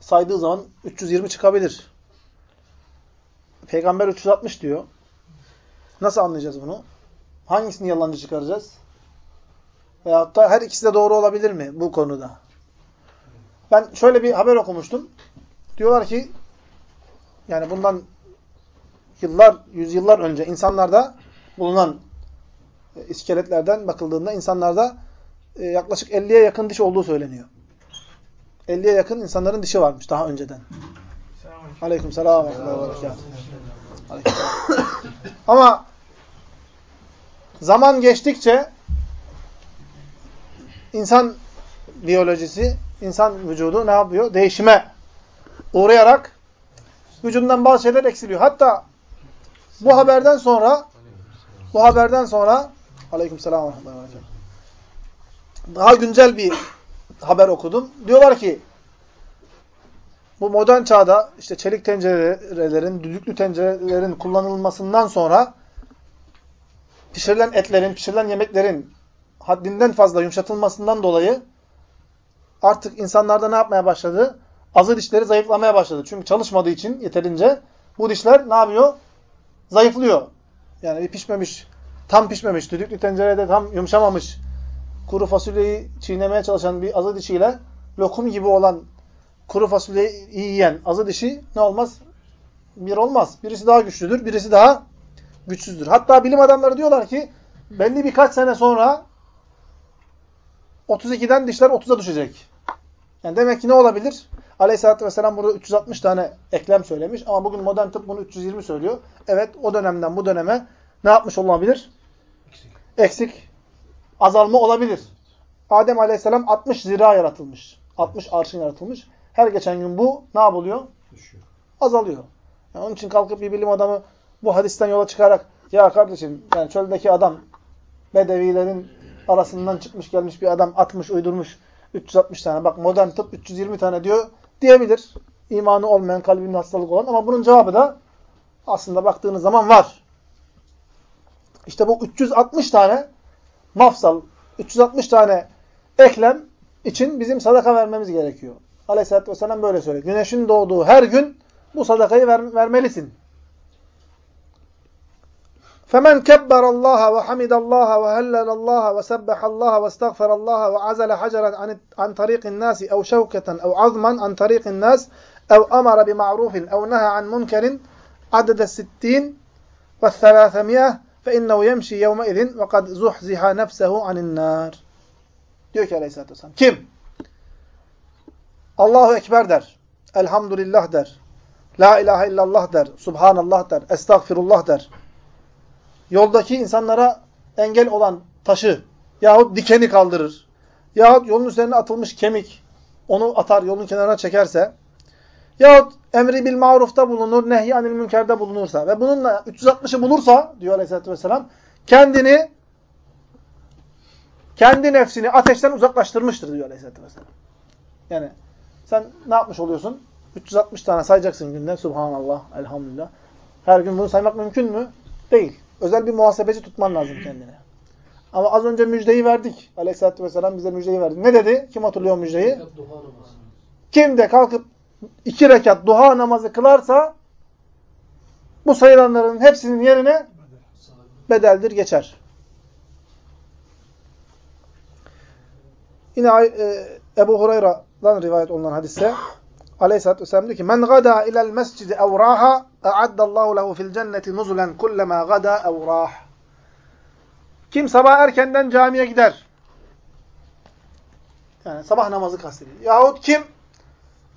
saydığı zaman 320 çıkabilir. Peygamber 360 diyor. Nasıl anlayacağız bunu? Hangisini yalancı çıkaracağız? Veyahut da her ikisi de doğru olabilir mi bu konuda? Ben şöyle bir haber okumuştum. Diyorlar ki yani bundan yıllar, yüzyıllar önce insanlarda bulunan e, iskeletlerden bakıldığında insanlarda e, yaklaşık 50'ye yakın diş olduğu söyleniyor. 50'ye yakın insanların dişi varmış daha önceden. Aleyküm selam Ama zaman geçtikçe insan biyolojisi, insan vücudu ne yapıyor? Değişime uğrayarak vücudundan bazı şeyler eksiliyor. Hatta bu haberden sonra bu haberden sonra aleykümselam ve daha güncel bir haber okudum. Diyorlar ki bu modern çağda işte çelik tencerelerin, düdüklü tencerelerin kullanılmasından sonra pişirilen etlerin, pişirilen yemeklerin haddinden fazla yumuşatılmasından dolayı artık insanlarda ne yapmaya başladı? Azı dişleri zayıflamaya başladı. Çünkü çalışmadığı için yeterince bu dişler ne yapıyor? Zayıflıyor. Yani pişmemiş, tam pişmemiş, düdüklü tencerede tam yumuşamamış, kuru fasulyeyi çiğnemeye çalışan bir azı dişiyle lokum gibi olan kuru fasulyeyi yiyen azı dişi ne olmaz? Bir olmaz. Birisi daha güçlüdür, birisi daha güçsüzdür. Hatta bilim adamları diyorlar ki belli birkaç sene sonra 32'den dişler 30'a düşecek. Yani demek ki ne olabilir? Aleyhisselatü Vesselam burada 360 tane eklem söylemiş ama bugün modern tıp bunu 320 söylüyor. Evet o dönemden bu döneme ne yapmış olabilir? Eksik. Eksik. Azalma olabilir. Adem Aleyhisselam 60 zira yaratılmış. 60 arşın yaratılmış. Her geçen gün bu ne yapılıyor? Düşüyor. Azalıyor. Yani onun için kalkıp bir bilim adamı bu hadisten yola çıkarak ya kardeşim yani çöldeki adam bedevilerin arasından çıkmış gelmiş bir adam atmış uydurmuş 360 tane. Bak modern tıp 320 tane diyor diyebilir. İmanı olmayan, kalbinde hastalık olan ama bunun cevabı da aslında baktığınız zaman var. İşte bu 360 tane mafsal, 360 tane eklem için bizim sadaka vermemiz gerekiyor. Aleyhisselatü Vesselam böyle söylüyor. Güneşin doğduğu her gün bu sadakayı ver, vermelisin. فَمَنْ كَبَّرَ اللّٰهَ وَحَمِدَ اللّٰهَ وَهَلَّلَ اللّٰهَ وَسَبَّحَ اللّٰهَ وَاسْتَغْفَرَ اللّٰهَ وَعَزَلَ حَجَرًا عَنْ طَرِيقِ النَّاسِ اَوْ شَوْكَةً اَوْ عَظْمًا عَنْ طَرِيقِ النَّاسِ اَوْ أَمَرَ بِمَعْرُوفٍ اَوْ نَهَى عَنْ مُنْكَرٍ عَدَدَ السِّتِّينَ وَالثَّلَاثَمِيَةِ فَاِنَّهُ يَمْشِي يَوْمَئِذٍ وَقَدْ زُحْزِحَ نَفْسَهُ عَنِ النَّارِ Diyor ki aleyhissalatü vesselam. Kim? Allahu Ekber der. Elhamdülillah der. La ilahe illallah der. Subhanallah der. Estağfirullah der. Yoldaki insanlara engel olan taşı yahut dikeni kaldırır. Yahut yolun üzerine atılmış kemik onu atar, yolun kenarına çekerse yahut emri bil marufta bulunur, nehy anil münkerde bulunursa ve bununla 360'ı bulursa diyor Aleyhisselatü Vesselam kendini kendi nefsini ateşten uzaklaştırmıştır diyor Aleyhisselatü Vesselam. Yani sen ne yapmış oluyorsun? 360 tane sayacaksın günde. Subhanallah, elhamdülillah. Her gün bunu saymak mümkün mü? Değil. Özel bir muhasebeci tutman lazım kendine. Ama az önce müjdeyi verdik. Aleyhisselatü Vesselam bize müjdeyi verdi. Ne dedi? Kim hatırlıyor müjdeyi? Kim de kalkıp iki rekat duha namazı kılarsa bu sayılanların hepsinin yerine bedeldir, geçer. Yine e, Ebu Hureyre Hureyre'den rivayet olunan hadiste Aleyhisselatü Vesselam diyor ki Men gada ilel mescidi evraha e'addallahu lehu fil cenneti nuzulen kullema gada evrah. Kim sabah erkenden camiye gider. Yani sabah namazı kastediyor. Yahut kim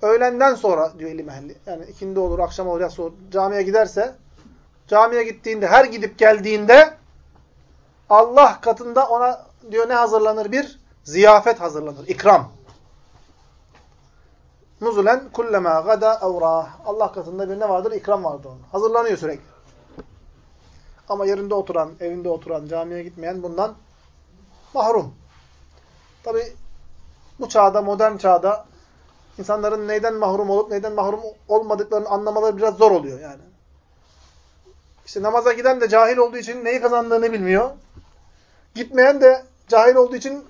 öğlenden sonra diyor ilim ehli. Yani ikindi olur, akşam olur, yatsı olur. Camiye giderse camiye gittiğinde, her gidip geldiğinde Allah katında ona diyor ne hazırlanır? Bir ziyafet hazırlanır. ikram. Nuzulen kullema gada evrah. Allah katında bir ne vardır? İkram vardır onun. Hazırlanıyor sürekli. Ama yerinde oturan, evinde oturan, camiye gitmeyen bundan mahrum. Tabi bu çağda, modern çağda insanların neyden mahrum olup neyden mahrum olmadıklarını anlamaları biraz zor oluyor yani. İşte namaza giden de cahil olduğu için neyi kazandığını bilmiyor. Gitmeyen de cahil olduğu için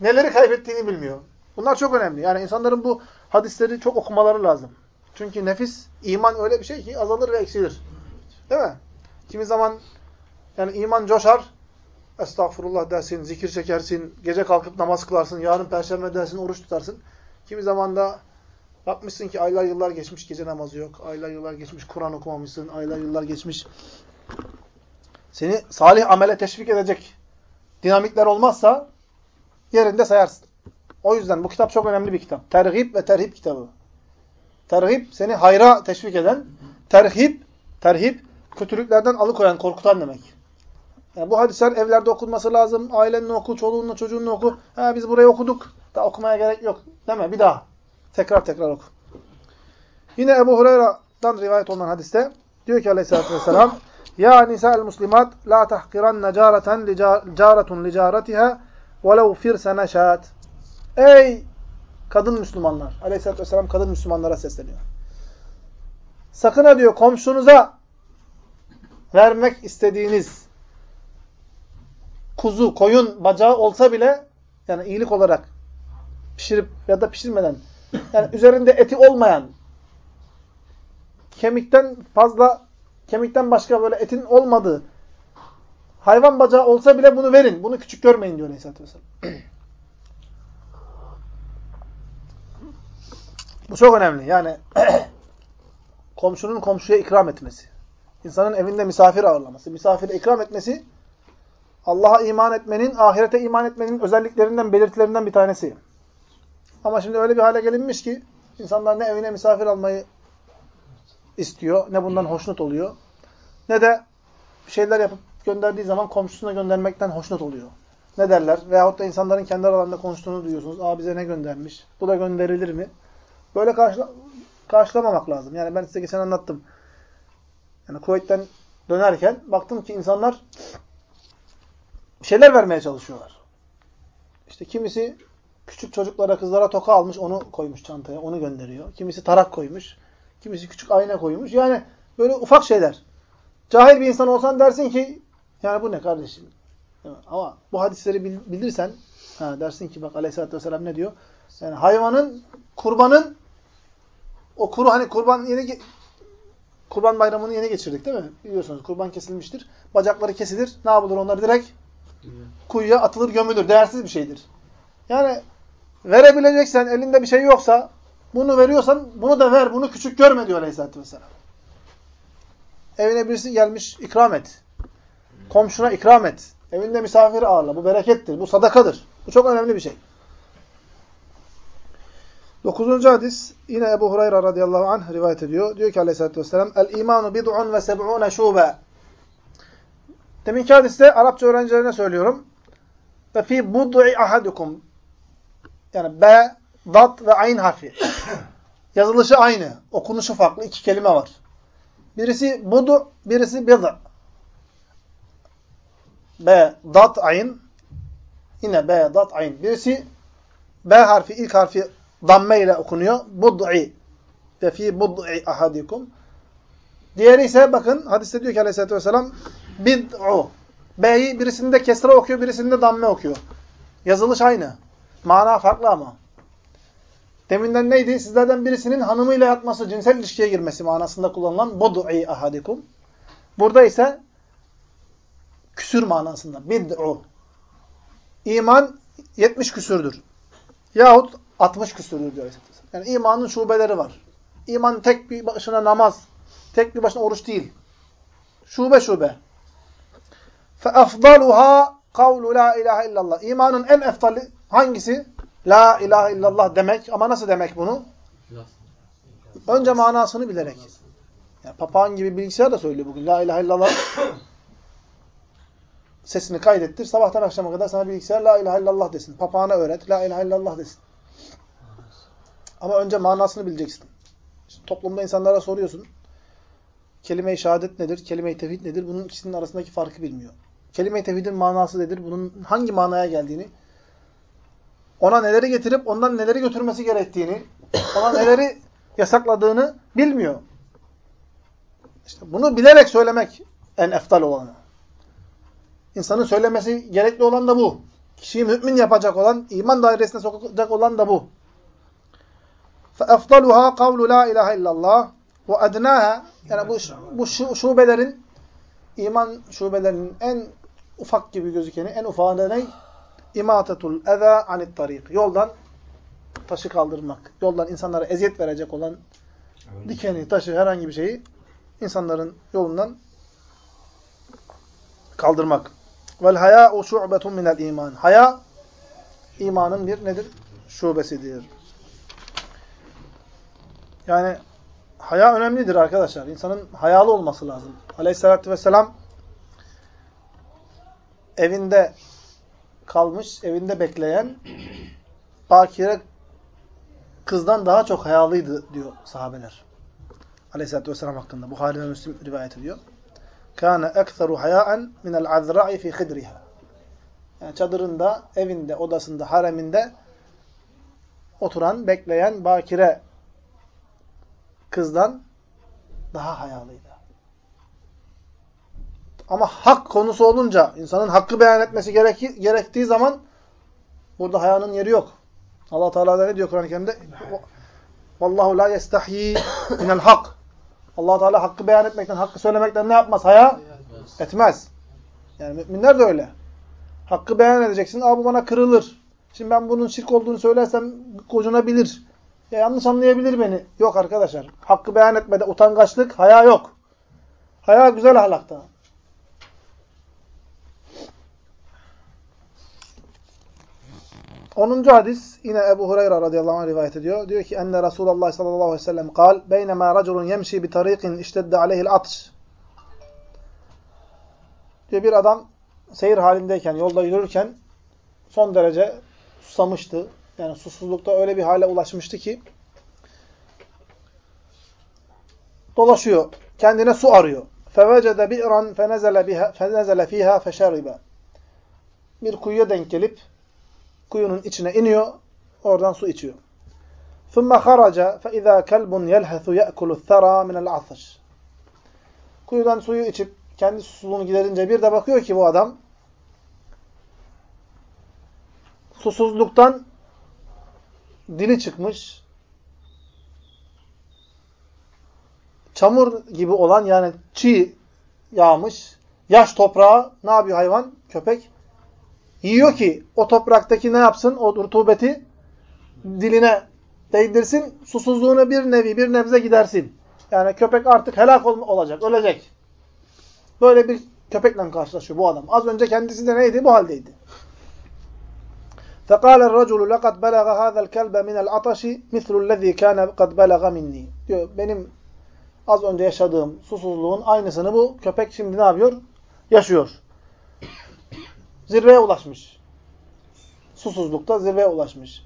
neleri kaybettiğini bilmiyor. Bunlar çok önemli. Yani insanların bu hadisleri çok okumaları lazım. Çünkü nefis, iman öyle bir şey ki azalır ve eksilir. Değil mi? Kimi zaman yani iman coşar, estağfurullah dersin, zikir çekersin, gece kalkıp namaz kılarsın, yarın perşembe dersin, oruç tutarsın. Kimi zaman da bakmışsın ki aylar yıllar geçmiş, gece namazı yok. Aylar yıllar geçmiş, Kur'an okumamışsın. Aylar yıllar geçmiş. Seni salih amele teşvik edecek dinamikler olmazsa yerinde sayarsın. O yüzden bu kitap çok önemli bir kitap. Terhib ve terhib kitabı. Terhib seni hayra teşvik eden, terhib, terhib kötülüklerden alıkoyan, korkutan demek. Yani bu hadisler evlerde okunması lazım. Ailenle oku, çoluğunla, çocuğunla oku. Ha, biz burayı okuduk. Daha okumaya gerek yok. Deme bir daha. Tekrar tekrar oku. Yine Ebu Hureyre'den rivayet olunan hadiste diyor ki aleyhissalatü vesselam Ya nisa'el muslimat la tahkiranne careten caretun li caretiha velev firse neşat Ey kadın Müslümanlar. Aleyhisselatü vesselam kadın Müslümanlara sesleniyor. Sakın ha diyor komşunuza vermek istediğiniz kuzu, koyun bacağı olsa bile yani iyilik olarak pişirip ya da pişirmeden yani üzerinde eti olmayan kemikten fazla kemikten başka böyle etin olmadığı hayvan bacağı olsa bile bunu verin. Bunu küçük görmeyin diyor Aleyhisselatü Vesselam. Bu çok önemli. Yani komşunun komşuya ikram etmesi. İnsanın evinde misafir ağırlaması. Misafire ikram etmesi Allah'a iman etmenin, ahirete iman etmenin özelliklerinden, belirtilerinden bir tanesi. Ama şimdi öyle bir hale gelinmiş ki insanlar ne evine misafir almayı istiyor, ne bundan hoşnut oluyor, ne de şeyler yapıp gönderdiği zaman komşusuna göndermekten hoşnut oluyor. Ne derler? Veyahut da insanların kendi aralarında konuştuğunu duyuyorsunuz. Aa bize ne göndermiş? Bu da gönderilir mi? Böyle karşıla karşılamamak lazım. Yani ben size geçen anlattım. Yani Kuveyt'ten dönerken baktım ki insanlar şeyler vermeye çalışıyorlar. İşte kimisi küçük çocuklara, kızlara toka almış, onu koymuş çantaya, onu gönderiyor. Kimisi tarak koymuş, kimisi küçük ayna koymuş. Yani böyle ufak şeyler. Cahil bir insan olsan dersin ki, yani bu ne kardeşim? Ama bu hadisleri bilirsen, ha, dersin ki bak aleyhissalatü vesselam ne diyor? Yani hayvanın, kurbanın, o kuru hani kurban yeni kurban bayramını yeni geçirdik değil mi? Biliyorsunuz kurban kesilmiştir. Bacakları kesilir. Ne yapılır onlar direkt? Kuyuya atılır gömülür. Değersiz bir şeydir. Yani verebileceksen elinde bir şey yoksa bunu veriyorsan bunu da ver. Bunu küçük görme diyor Aleyhisselatü Vesselam. Evine birisi gelmiş ikram et. Komşuna ikram et. Evinde misafiri ağırla. Bu berekettir. Bu sadakadır. Bu çok önemli bir şey. Dokuzuncu hadis yine Ebu Hureyre radıyallahu anh rivayet ediyor. Diyor ki aleyhissalatü vesselam El imanu bid'un ve seb'une şube Deminki hadiste Arapça öğrencilerine söylüyorum. Ve fi bud'i ahadukum yani B, dat ve ayn harfi. Yazılışı aynı. Okunuşu farklı. iki kelime var. Birisi budu, birisi bid'a. B, dat, ayn. Yine B, dat, ayn. Birisi B harfi, ilk harfi damme ile okunuyor. Bud'i. Ve fi bud'i ahadikum. Diğeri ise bakın hadiste diyor ki aleyhissalatü vesselam bid'u. B'yi birisinde kesra okuyor, birisinde damme okuyor. Yazılış aynı. Mana farklı ama. Deminden neydi? Sizlerden birisinin hanımıyla yatması, cinsel ilişkiye girmesi manasında kullanılan bud'i ahadikum. Burada ise küsür manasında. Bid'u. İman 70 küsürdür. Yahut 60 küsürdür diyor Yani imanın şubeleri var. İman tek bir başına namaz, tek bir başına oruç değil. Şube şube. فَاَفْضَلُهَا قَوْلُ la ilahe illallah. İmanın en eftali hangisi? La ilahe illallah demek. Ama nasıl demek bunu? Önce manasını bilerek. Yani papağan gibi bilgisayar da söylüyor bugün. La ilahe illallah sesini kaydettir. Sabahtan akşama kadar sana bilgisayar la ilahe illallah desin. Papağana öğret. La ilahe illallah desin. Ama önce manasını bileceksin. İşte toplumda insanlara soruyorsun. Kelime-i şehadet nedir? Kelime-i tevhid nedir? Bunun ikisinin arasındaki farkı bilmiyor. Kelime-i tevhidin manası nedir? Bunun hangi manaya geldiğini, ona neleri getirip ondan neleri götürmesi gerektiğini, ona neleri yasakladığını bilmiyor. İşte bunu bilerek söylemek en eftal olanı. İnsanın söylemesi gerekli olan da bu. Kişiyi mümin yapacak olan, iman dairesine sokacak olan da bu. فَاَفْضَلُهَا قَوْلُ لَا اِلَٰهَ اِلَّا اللّٰهِ وَاَدْنَاهَا Yani bu, bu şubelerin, iman şubelerinin en ufak gibi gözükeni, en ufağı da ne? İmâtetul eza anit tarik. Yoldan taşı kaldırmak. Yoldan insanlara eziyet verecek olan dikeni, taşı, herhangi bir şeyi insanların yolundan kaldırmak. Vel hayâ'u şu'betun minel iman. Haya imanın bir nedir? Şubesidir. Yani haya önemlidir arkadaşlar. İnsanın hayalı olması lazım. Aleyhissalatü vesselam evinde kalmış, evinde bekleyen bakire kızdan daha çok hayalıydı diyor sahabeler. Aleyhisselatü vesselam hakkında. Buhari ve Müslim rivayet ediyor. Kâne ekseru hayâen minel azra'i fi khidriha. Yani çadırında, evinde, odasında, hareminde oturan, bekleyen bakire kızdan daha hayalıydı. Ama hak konusu olunca, insanın hakkı beyan etmesi gereki, gerektiği zaman burada hayanın yeri yok. Allah Teala ne diyor Kur'an-ı Kerim'de? Vallahu la yestahyi minel hak. Allah Teala hakkı beyan etmekten, hakkı söylemekten ne yapmaz? Haya etmez. Yani müminler de öyle. Hakkı beyan edeceksin. Aa bu bana kırılır. Şimdi ben bunun şirk olduğunu söylersem kocunabilir. Ya yanlış anlayabilir beni. Yok arkadaşlar. Hakkı beyan etmede utangaçlık, haya yok. Haya güzel ahlakta. 10. hadis yine Ebu Hureyre radıyallahu anh rivayet ediyor. Diyor ki enne Resulullah sallallahu aleyhi ve sellem kal beynema raculun yemşi bi tariqin iştedde aleyhil. Diyor bir adam seyir halindeyken, yolda yürürken son derece susamıştı. Yani susuzlukta öyle bir hale ulaşmıştı ki dolaşıyor. Kendine su arıyor. Fevecede bi'ran fenezele, biha, fenezele fiha feşeribe. Bir kuyuya denk gelip kuyunun içine iniyor, oradan su içiyor. ثُمَّ خَرَجَ فَاِذَا كَلْبٌ يَلْهَثُ يَأْكُلُ الثَّرَى مِنَ الْعَطَشِ Kuyudan suyu içip kendi susuzluğunu giderince bir de bakıyor ki bu adam susuzluktan dili çıkmış, çamur gibi olan yani çiğ yağmış, yaş toprağı ne yapıyor hayvan? Köpek yiyor ki o topraktaki ne yapsın? O rutubeti diline değdirsin, susuzluğunu bir nevi, bir nebze gidersin. Yani köpek artık helak ol olacak, ölecek. Böyle bir köpekle karşılaşıyor bu adam. Az önce kendisi de neydi? Bu haldeydi. فَقَالَ الرَّجُلُ لَقَدْ بَلَغَ هَذَا الْكَلْبَ مِنَ الْعَطَشِ مِثْلُ الَّذ۪ي كَانَ قَدْ بَلَغَ مِنِّي Diyor, benim az önce yaşadığım susuzluğun aynısını bu köpek şimdi ne yapıyor? Yaşıyor. Zirveye ulaşmış. Susuzlukta zirveye ulaşmış.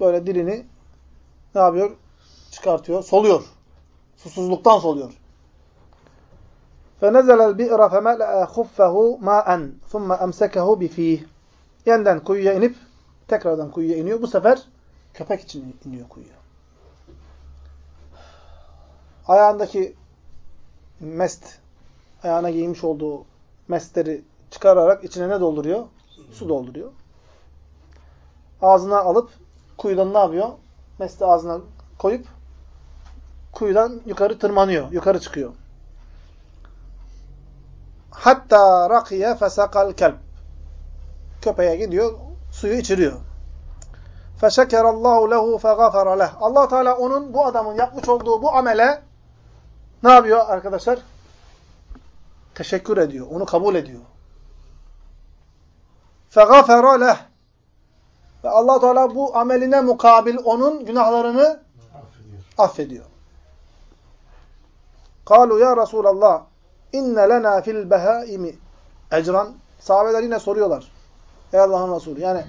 Böyle dilini ne yapıyor? Çıkartıyor, soluyor. Susuzluktan soluyor. فَنَزَلَ الْبِئْرَ فَمَلَأَ خُفَّهُ مَاءً ثُمَّ أَمْسَكَهُ بِف۪يهِ Yeniden kuyuya inip tekrardan kuyuya iniyor. Bu sefer köpek için iniyor kuyuya. Ayağındaki mest, ayağına giymiş olduğu mestleri çıkararak içine ne dolduruyor? Su dolduruyor. Ağzına alıp kuyudan ne yapıyor? Mesle ağzına koyup kuyudan yukarı tırmanıyor, yukarı çıkıyor. Hatta rakiye fesakal kelp. Köpeğe gidiyor, suyu içiriyor. Feşekerallahu lehu fegafara leh. allah Teala onun, bu adamın yapmış olduğu bu amele ne yapıyor arkadaşlar? Teşekkür ediyor, onu kabul ediyor. فَغَفَرَ لَهُ Ve allah Teala bu ameline mukabil onun günahlarını Affediyor. affediyor. قَالُوا ya Resulallah inne lena fil behaimi ecran. Sahabeler yine soruyorlar. Ey Allah'ın Resulü. Yani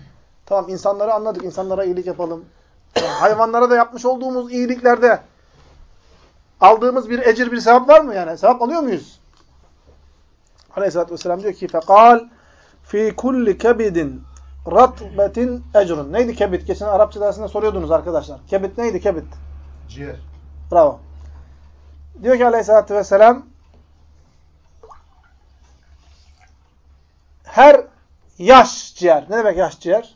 tamam insanları anladık. insanlara iyilik yapalım. Hayvanlara da yapmış olduğumuz iyiliklerde aldığımız bir ecir, bir sevap var mı yani? Sevap alıyor muyuz? Aleyhisselatü Vesselam diyor ki فَقَالْ fi kulli kebidin ratbetin ecrun. Neydi kebit? Geçen Arapça dersinde soruyordunuz arkadaşlar. Kebit neydi kebit? Ciğer. Bravo. Diyor ki aleyhissalatü vesselam her yaş ciğer. Ne demek yaş ciğer?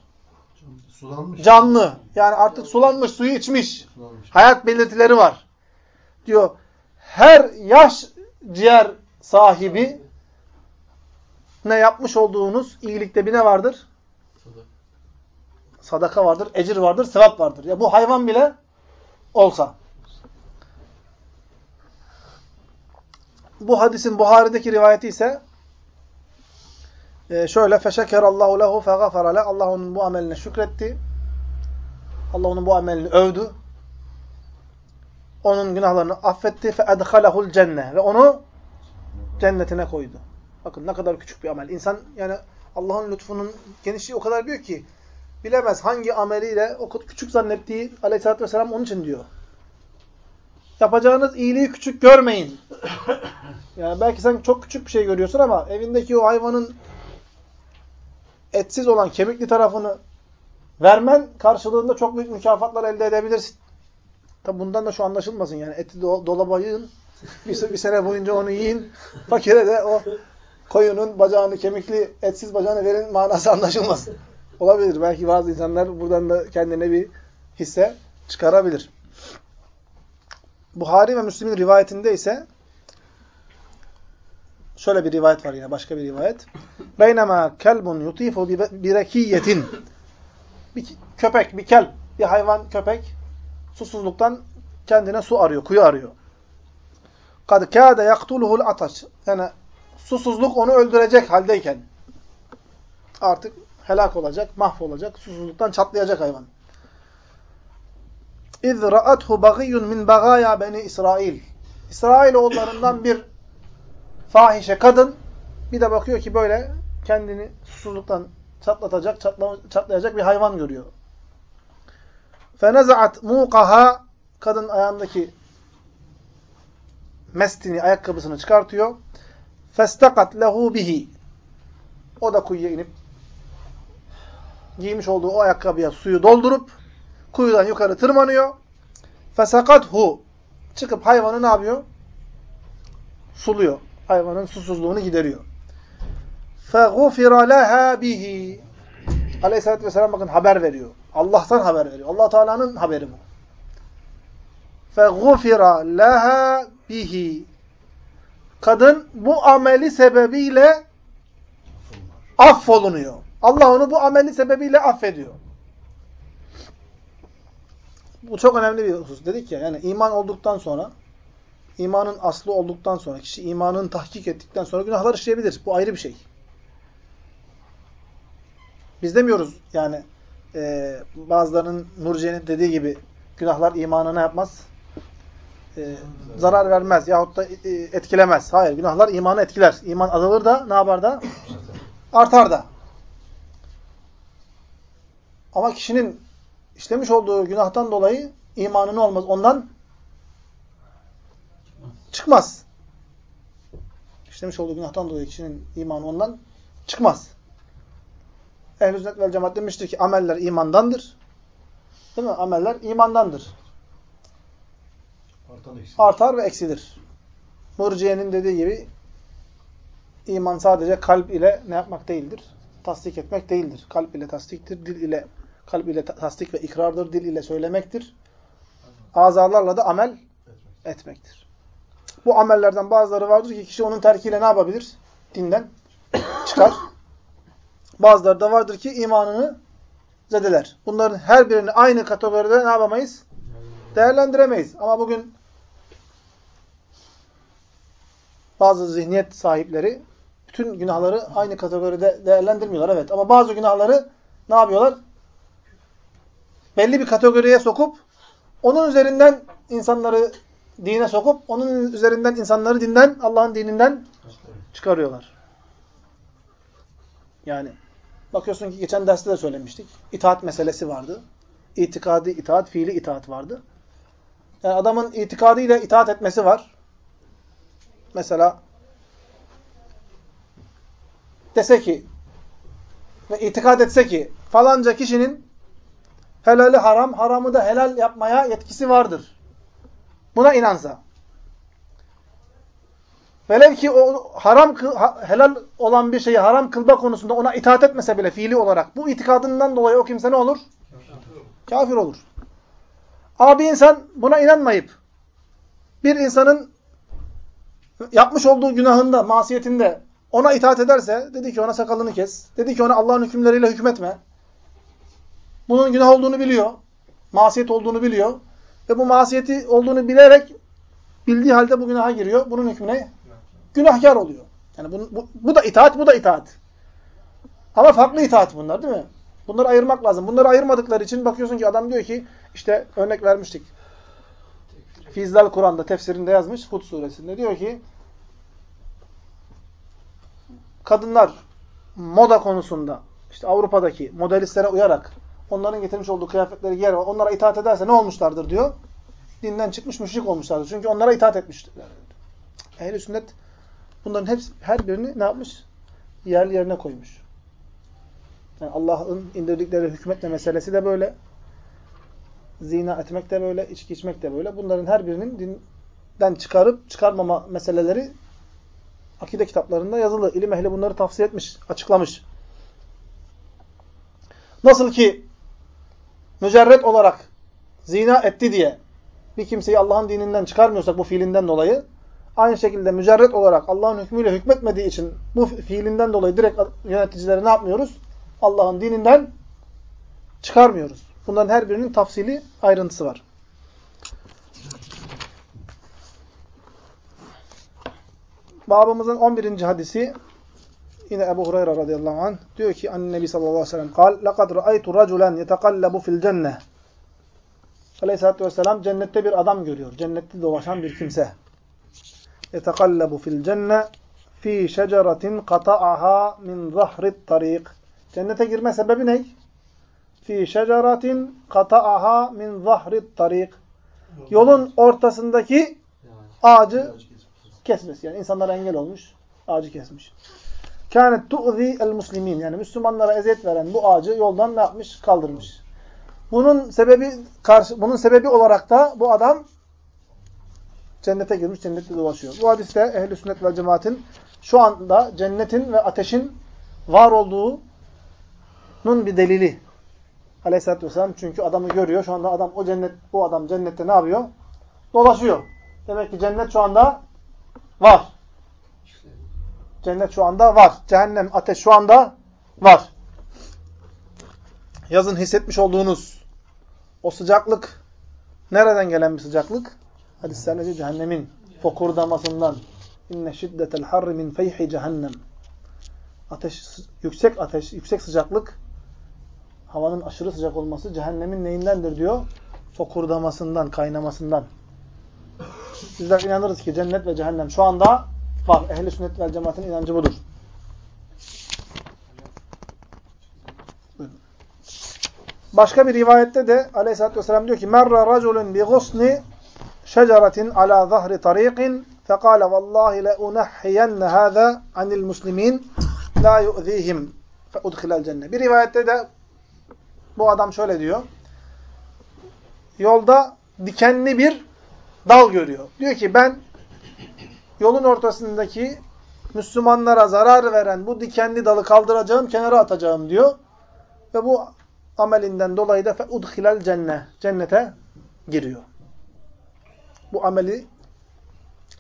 Sulanmış. Canlı. Yani artık sulanmış, suyu içmiş. Sulanmış. Hayat belirtileri var. Diyor her yaş ciğer sahibi ne yapmış olduğunuz iyilikte bir ne vardır? Sadaka vardır, ecir vardır, sevap vardır. Ya bu hayvan bile olsa. Bu hadisin Buhari'deki rivayeti ise e, şöyle feşekerallahu lehu feğafara le Allah onun bu ameline şükretti. Allah onun bu amelini övdü. Onun günahlarını affetti fe edhalehul cenne ve onu cennetine koydu. Bakın ne kadar küçük bir amel. İnsan yani Allah'ın lütfunun genişliği o kadar büyük ki bilemez hangi ameliyle o küçük zannettiği aleyhissalatü vesselam onun için diyor. Yapacağınız iyiliği küçük görmeyin. Yani belki sen çok küçük bir şey görüyorsun ama evindeki o hayvanın etsiz olan kemikli tarafını vermen karşılığında çok büyük mükafatlar elde edebilirsin. Tabi bundan da şu anlaşılmasın yani eti do dolaba yığın, bir, bir sene boyunca onu yiyin, fakire de o koyunun bacağını, kemikli, etsiz bacağını verin manası anlaşılmasın. Olabilir. Belki bazı insanlar buradan da kendine bir hisse çıkarabilir. Buhari ve Müslim'in rivayetinde ise şöyle bir rivayet var yine başka bir rivayet. Beynema kelbun yutifu bi rekiyetin. Bir köpek, bir kel, bir hayvan köpek susuzluktan kendine su arıyor, kuyu arıyor. Kad kâde yaktuluhul ataş. Yani susuzluk onu öldürecek haldeyken artık helak olacak, mahvolacak, susuzluktan çatlayacak hayvan. İz ra'athu bagiyyun min bagaya beni İsrail. İsrail oğullarından bir fahişe kadın bir de bakıyor ki böyle kendini susuzluktan çatlatacak, çatla, çatlayacak bir hayvan görüyor. Fenezaat muqaha kadın ayağındaki mestini, ayakkabısını çıkartıyor. Festakat lehu bihi. O da kuyuya inip giymiş olduğu o ayakkabıya suyu doldurup kuyudan yukarı tırmanıyor. Fesakathu. Çıkıp hayvanı ne yapıyor? Suluyor. Hayvanın susuzluğunu gideriyor. فَغُفِرَ لَهَا bihi. Aleyhisselatü Vesselam bakın haber veriyor. Allah'tan haber veriyor. allah Teala'nın haberi bu. فَغُفِرَ لَهَا bihi. Kadın bu ameli sebebiyle affolunuyor. Allah onu bu ameli sebebiyle affediyor. Bu çok önemli bir husus. Dedik ya yani iman olduktan sonra imanın aslı olduktan sonra kişi imanını tahkik ettikten sonra günahlar işleyebilir. Bu ayrı bir şey. Biz demiyoruz yani e, bazılarının Nurciye'nin dediği gibi günahlar imanına yapmaz? E, zarar vermez yahut da e, etkilemez. Hayır günahlar imanı etkiler. İman azalır da ne yapar da? Artar da. Ama kişinin işlemiş olduğu günahtan dolayı imanı ne olmaz? Ondan çıkmaz. İşlemiş olduğu günahtan dolayı kişinin imanı ondan çıkmaz. Ehl-i sünnet vel cemaat demiştir ki ameller imandandır. Değil mi? Ameller imandandır. Artar ve eksilir. Murciye'nin dediği gibi iman sadece kalp ile ne yapmak değildir? Tasdik etmek değildir. Kalp ile tasdiktir, dil ile kalp ile tasdik ve ikrardır, dil ile söylemektir. Azalarla da amel etmektir. Bu amellerden bazıları vardır ki kişi onun terkiyle ne yapabilir? Dinden çıkar. Bazıları da vardır ki imanını zedeler. Bunların her birini aynı kategoride ne yapamayız? Değerlendiremeyiz. Ama bugün bazı zihniyet sahipleri bütün günahları aynı kategoride değerlendirmiyorlar. Evet ama bazı günahları ne yapıyorlar? Belli bir kategoriye sokup onun üzerinden insanları dine sokup onun üzerinden insanları dinden, Allah'ın dininden çıkarıyorlar. Yani bakıyorsun ki geçen derste de söylemiştik. İtaat meselesi vardı. İtikadi itaat, fiili itaat vardı. Yani adamın itikadıyla itaat etmesi var. Mesela dese ki ve itikad etse ki falanca kişinin helali haram, haramı da helal yapmaya yetkisi vardır. Buna inansa. Velev ki o haram helal olan bir şeyi haram kılma konusunda ona itaat etmese bile fiili olarak bu itikadından dolayı o kimse ne olur? Kafir olur. Ama bir insan buna inanmayıp bir insanın yapmış olduğu günahında, masiyetinde ona itaat ederse, dedi ki ona sakalını kes, dedi ki ona Allah'ın hükümleriyle hükmetme. Bunun günah olduğunu biliyor, masiyet olduğunu biliyor ve bu masiyeti olduğunu bilerek bildiği halde bu günaha giriyor. Bunun hükmüne günahkar oluyor. Yani bu, bu, bu da itaat, bu da itaat. Ama farklı itaat bunlar değil mi? Bunları ayırmak lazım. Bunları ayırmadıkları için bakıyorsun ki adam diyor ki işte örnek vermiştik. Fizlal Kur'an'da tefsirinde yazmış Hud suresinde diyor ki kadınlar moda konusunda işte Avrupa'daki modelistlere uyarak onların getirmiş olduğu kıyafetleri giyer onlara itaat ederse ne olmuşlardır diyor. Dinden çıkmış müşrik olmuşlardır. Çünkü onlara itaat etmişler. Ehl-i sünnet bunların hepsi, her birini ne yapmış? Yerli yerine koymuş. Yani Allah'ın indirdikleri hükmetle meselesi de böyle. Zina etmek de böyle, içki içmek de böyle. Bunların her birinin dinden çıkarıp çıkarmama meseleleri akide kitaplarında yazılı. İlim ehli bunları tavsiye etmiş, açıklamış. Nasıl ki mücerret olarak zina etti diye bir kimseyi Allah'ın dininden çıkarmıyorsak bu fiilinden dolayı aynı şekilde mücerret olarak Allah'ın hükmüyle hükmetmediği için bu fiilinden dolayı direkt yöneticileri ne yapmıyoruz? Allah'ın dininden çıkarmıyoruz. Bunların her birinin tafsili ayrıntısı var. Babamızın 11. hadisi yine Ebu Hureyre radıyallahu anh diyor ki Nebi sallallahu aleyhi ve sellem kal لَقَدْ رَأَيْتُ رَجُلًا يَتَقَلَّبُ فِي الْجَنَّةِ Aleyhisselatü vesselam cennette bir adam görüyor. Cennette dolaşan bir kimse. يَتَقَلَّبُ فِي الْجَنَّةِ fi şeceratin kata'aha min zahrit tarik. Cennete girme sebebi ne? Fi şeceratin kata'aha min zahrit tarik. Yolun ortasındaki ağacı kesmesi. Yani insanlara engel olmuş, ağacı kesmiş. Kânet tu'zi el muslimin. Yani Müslümanlara eziyet veren bu ağacı yoldan ne yapmış? Kaldırmış. Bunun sebebi karşı bunun sebebi olarak da bu adam cennete girmiş, cennette dolaşıyor. Bu hadiste ehli sünnet ve cemaatin şu anda cennetin ve ateşin var olduğunun bir delili. Aleyhisselatü Vesselam çünkü adamı görüyor. Şu anda adam o cennet bu adam cennette ne yapıyor? Dolaşıyor. Demek ki cennet şu anda var. Cennet şu anda var. Cehennem, ateş şu anda var. Yazın hissetmiş olduğunuz o sıcaklık nereden gelen bir sıcaklık? Hadislerde cehennemin fokurdamasından. İnne şiddetel harri min feyhi cehennem. Ateş, yüksek ateş, yüksek sıcaklık havanın aşırı sıcak olması cehennemin neyindendir diyor? Fokurdamasından, kaynamasından. Bizler inanırız ki cennet ve cehennem şu anda var. Ehli sünnet ve cemaatin inancı budur. Başka bir rivayette de aleyhissalatü vesselam diyor ki merra raculun bi gusni şeceretin ala zahri tariqin fekale vallahi le unehyenne hâzâ anil muslimin la yu'zîhim fe udkhilel cennet. Bir rivayette de bu adam şöyle diyor. Yolda dikenli bir dal görüyor. Diyor ki ben yolun ortasındaki Müslümanlara zarar veren bu dikenli dalı kaldıracağım, kenara atacağım diyor. Ve bu amelinden dolayı da udhilal cennet. Cennete giriyor. Bu ameli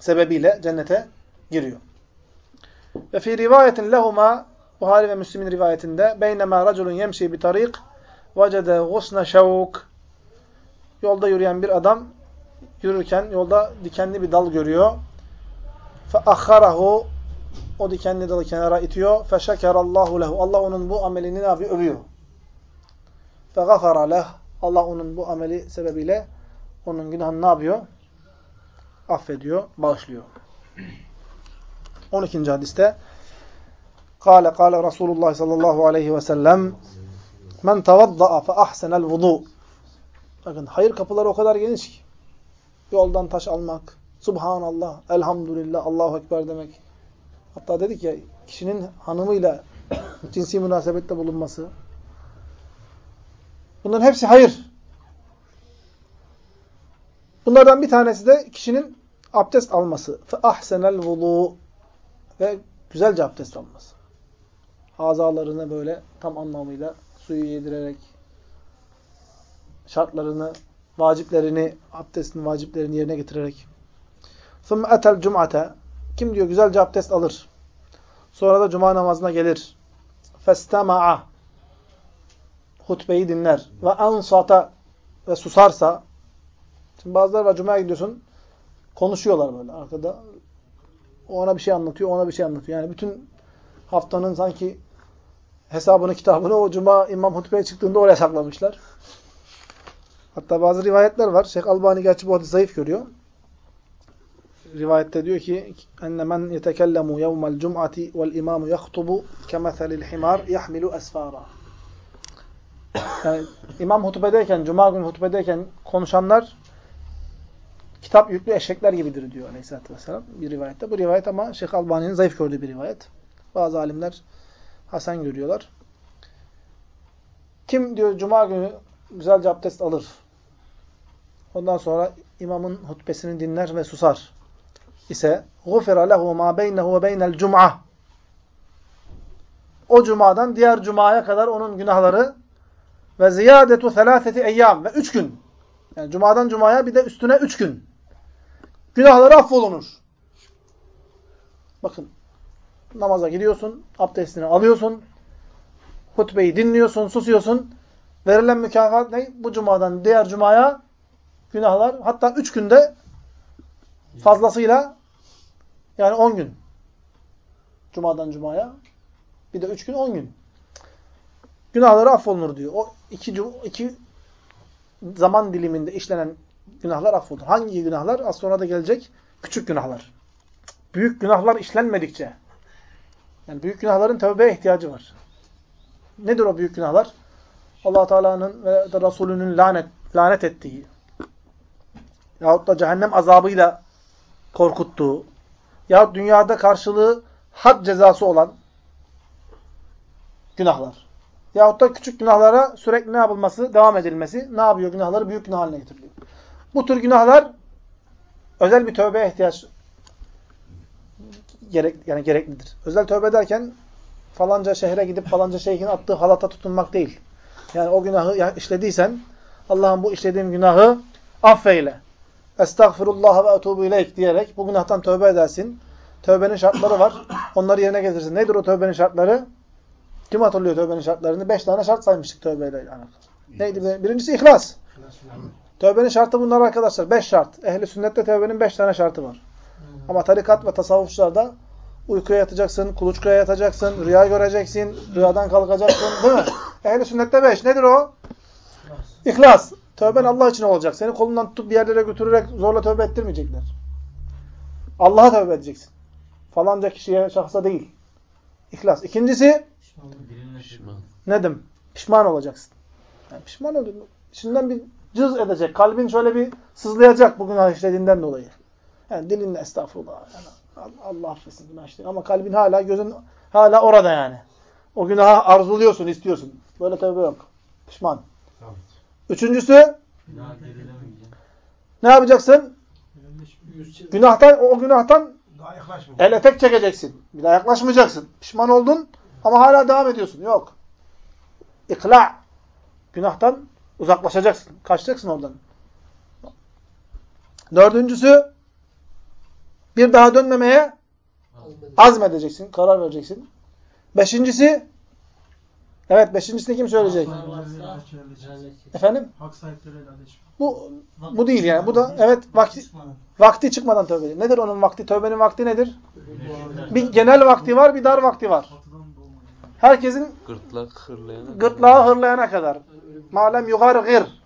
sebebiyle cennete giriyor. Ve fi rivayetin lehuma Buhari ve Müslim'in rivayetinde beynema raculun yemşi bi tarik vecede gusne şevuk. Yolda yürüyen bir adam yürürken yolda dikenli bir dal görüyor. Fe ahharahu o dikenli dalı kenara itiyor. Fe şekerallahu lehu. Allah onun bu amelini ne yapıyor? Övüyor. Fe gafara leh. Allah onun bu ameli sebebiyle onun günahını ne yapıyor? Affediyor, bağışlıyor. 12. hadiste Kale kale Resulullah sallallahu aleyhi ve sellem Men tevadda'a fe ahsenel vudu Bakın hayır kapıları o kadar geniş ki. Yoldan taş almak, Subhanallah, Elhamdülillah, Allahu Ekber demek. Hatta dedik ya kişinin hanımıyla cinsi münasebette bulunması. Bunların hepsi hayır. Bunlardan bir tanesi de kişinin abdest alması. Ahsenel vudu ve güzelce abdest alması. Azalarını böyle tam anlamıyla suyu yedirerek şartlarını, vaciplerini, abdestin vaciplerini yerine getirerek. ثُمَّ اَتَى الْجُمْعَةَ Kim diyor güzelce abdest alır. Sonra da cuma namazına gelir. فَاسْتَمَعَ Hutbeyi dinler. Ve ansata ve susarsa Şimdi bazıları var cumaya gidiyorsun konuşuyorlar böyle arkada. O ona bir şey anlatıyor, ona bir şey anlatıyor. Yani bütün haftanın sanki hesabını, kitabını o cuma imam hutbeye çıktığında oraya saklamışlar. Hatta bazı rivayetler var. Şeyh Albani gerçi bu hadis zayıf görüyor. Rivayette diyor ki enne men yetekellemu yevmel cum'ati vel imamu yahtubu kemethelil himar yahmilu esfara. Yani imam hutbedeyken, cuma günü hutbedeyken konuşanlar kitap yüklü eşekler gibidir diyor aleyhissalatü vesselam bir rivayette. Bu rivayet ama Şeyh Albani'nin zayıf gördüğü bir rivayet. Bazı alimler Hasan görüyorlar. Kim diyor cuma günü güzelce abdest alır. Ondan sonra imamın hutbesini dinler ve susar. ise غُفِرَ لَهُ مَا بَيْنَهُ وَبَيْنَ الْجُمْعَةِ O cumadan diğer cumaya kadar onun günahları ve ziyadetu selâseti eyyam ve üç gün. Yani cumadan cumaya bir de üstüne üç gün. Günahları affolunur. Bakın namaza gidiyorsun, abdestini alıyorsun, hutbeyi dinliyorsun, susuyorsun. Verilen mükafat ne? Bu cumadan diğer cumaya günahlar hatta üç günde fazlasıyla yani on gün. Cumadan cumaya bir de üç gün on gün. Günahları affolunur diyor. O iki, iki zaman diliminde işlenen günahlar affolur. Hangi günahlar? Az sonra da gelecek. Küçük günahlar. Büyük günahlar işlenmedikçe. Yani büyük günahların tövbeye ihtiyacı var. Nedir o büyük günahlar? allah Teala'nın ve Resulünün lanet, lanet ettiği yahut da cehennem azabıyla korkuttuğu yahut dünyada karşılığı had cezası olan günahlar. Yahut da küçük günahlara sürekli ne yapılması? Devam edilmesi. Ne yapıyor? Günahları büyük günah haline getiriyor. Bu tür günahlar özel bir tövbeye ihtiyaç gerek, yani gereklidir. Özel tövbe derken falanca şehre gidip falanca şeyhin attığı halata tutunmak değil. Yani o günahı işlediysen Allah'ım bu işlediğim günahı affeyle. Estağfirullah ve etubu ileyk diyerek bu günahtan tövbe edersin. Tövbenin şartları var. Onları yerine getirsin. Nedir o tövbenin şartları? Kim hatırlıyor tövbenin şartlarını? Beş tane şart saymıştık tövbeyle alakalı. Neydi? Birincisi ihlas. Tövbenin şartı bunlar arkadaşlar. Beş şart. Ehli sünnette tövbenin beş tane şartı var. Ama tarikat ve tasavvufçularda uykuya yatacaksın, kuluçkaya yatacaksın, rüya göreceksin, rüyadan kalkacaksın. Değil mi? Ehli sünnette beş. Nedir o? İhlas. Tövben Allah için olacak. Seni kolundan tutup bir yerlere götürerek zorla tövbe ettirmeyecekler. Allah'a tövbe edeceksin. Falanca kişiye, şahsa değil. İhlas. İkincisi Pişman. nedim? Pişman olacaksın. Yani pişman oldun. İçinden bir cız edecek. Kalbin şöyle bir sızlayacak bu günah işlediğinden dolayı. Yani dilinle estağfurullah. Yani Allah affetsin günah işledi. Ama kalbin hala, gözün hala orada yani. O günahı arzuluyorsun, istiyorsun. Böyle tövbe yok. Pişman. Evet. Üçüncüsü ne yapacaksın? Günahtan, o günahtan Daha yaklaşma. el etek çekeceksin. Bir daha yaklaşmayacaksın. Pişman oldun ama hala devam ediyorsun. Yok. İkla. Günahtan uzaklaşacaksın. Kaçacaksın oradan. Dördüncüsü bir daha dönmemeye azmedeceksin. Karar vereceksin. Beşincisi Evet beşincisini kim söyleyecek? Efendim? Hak sahipleri helalleşmez. Bu bu değil yani. Bu da evet vakti vakti çıkmadan tövbe. Nedir onun vakti? Tövbenin vakti nedir? Bir genel vakti var, bir dar vakti var. Herkesin gırtlağı hırlayana kadar. Malem yugar gır.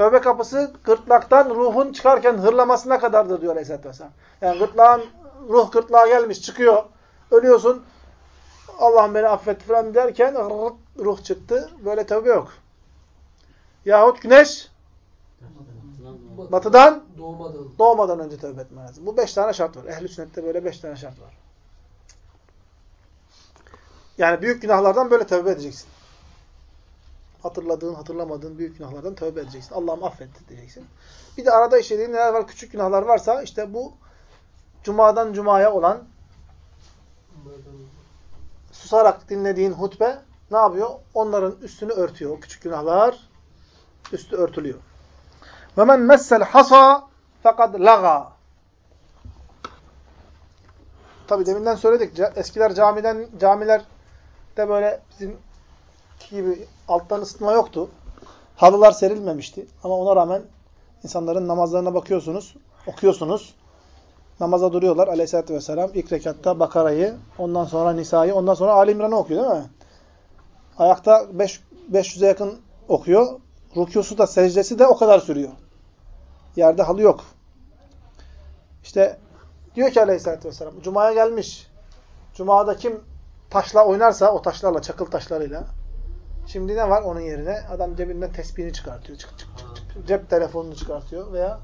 Tövbe kapısı gırtlaktan ruhun çıkarken hırlamasına kadardır diyor Aleyhisselatü Vesselam. Yani gırtlağın, ruh gırtlağa gelmiş, çıkıyor. Ölüyorsun. Allah'ım beni affet falan derken ruh çıktı. Böyle tövbe yok. Yahut güneş batıdan Doğmadan. doğmadan önce tövbe etmen lazım. Bu beş tane şart var. Ehl-i sünnette böyle beş tane şart var. Yani büyük günahlardan böyle tövbe edeceksin. Hatırladığın, hatırlamadığın büyük günahlardan tövbe edeceksin. Allah'ım affet diyeceksin. Bir de arada işlediğin neler var, küçük günahlar varsa işte bu cumadan cumaya olan susarak dinlediğin hutbe ne yapıyor? Onların üstünü örtüyor. O küçük günahlar üstü örtülüyor. Ve men messel hasa fakat laga. Tabi deminden söyledik. Eskiler camiden camiler de böyle bizim gibi alttan ısıtma yoktu. Halılar serilmemişti. Ama ona rağmen insanların namazlarına bakıyorsunuz, okuyorsunuz. Namaza duruyorlar aleyhissalatü vesselam. İlk rekatta Bakara'yı, ondan sonra Nisa'yı, ondan sonra Ali İmran'ı okuyor değil mi? Ayakta 500'e yakın okuyor. Rükûsu da secdesi de o kadar sürüyor. Yerde halı yok. İşte diyor ki aleyhissalatü vesselam, Cuma'ya gelmiş. Cuma'da kim taşla oynarsa, o taşlarla, çakıl taşlarıyla. Şimdi ne var onun yerine? Adam cebinden tespihini çıkartıyor. Çık, çık, çık, çık. Cep telefonunu çıkartıyor veya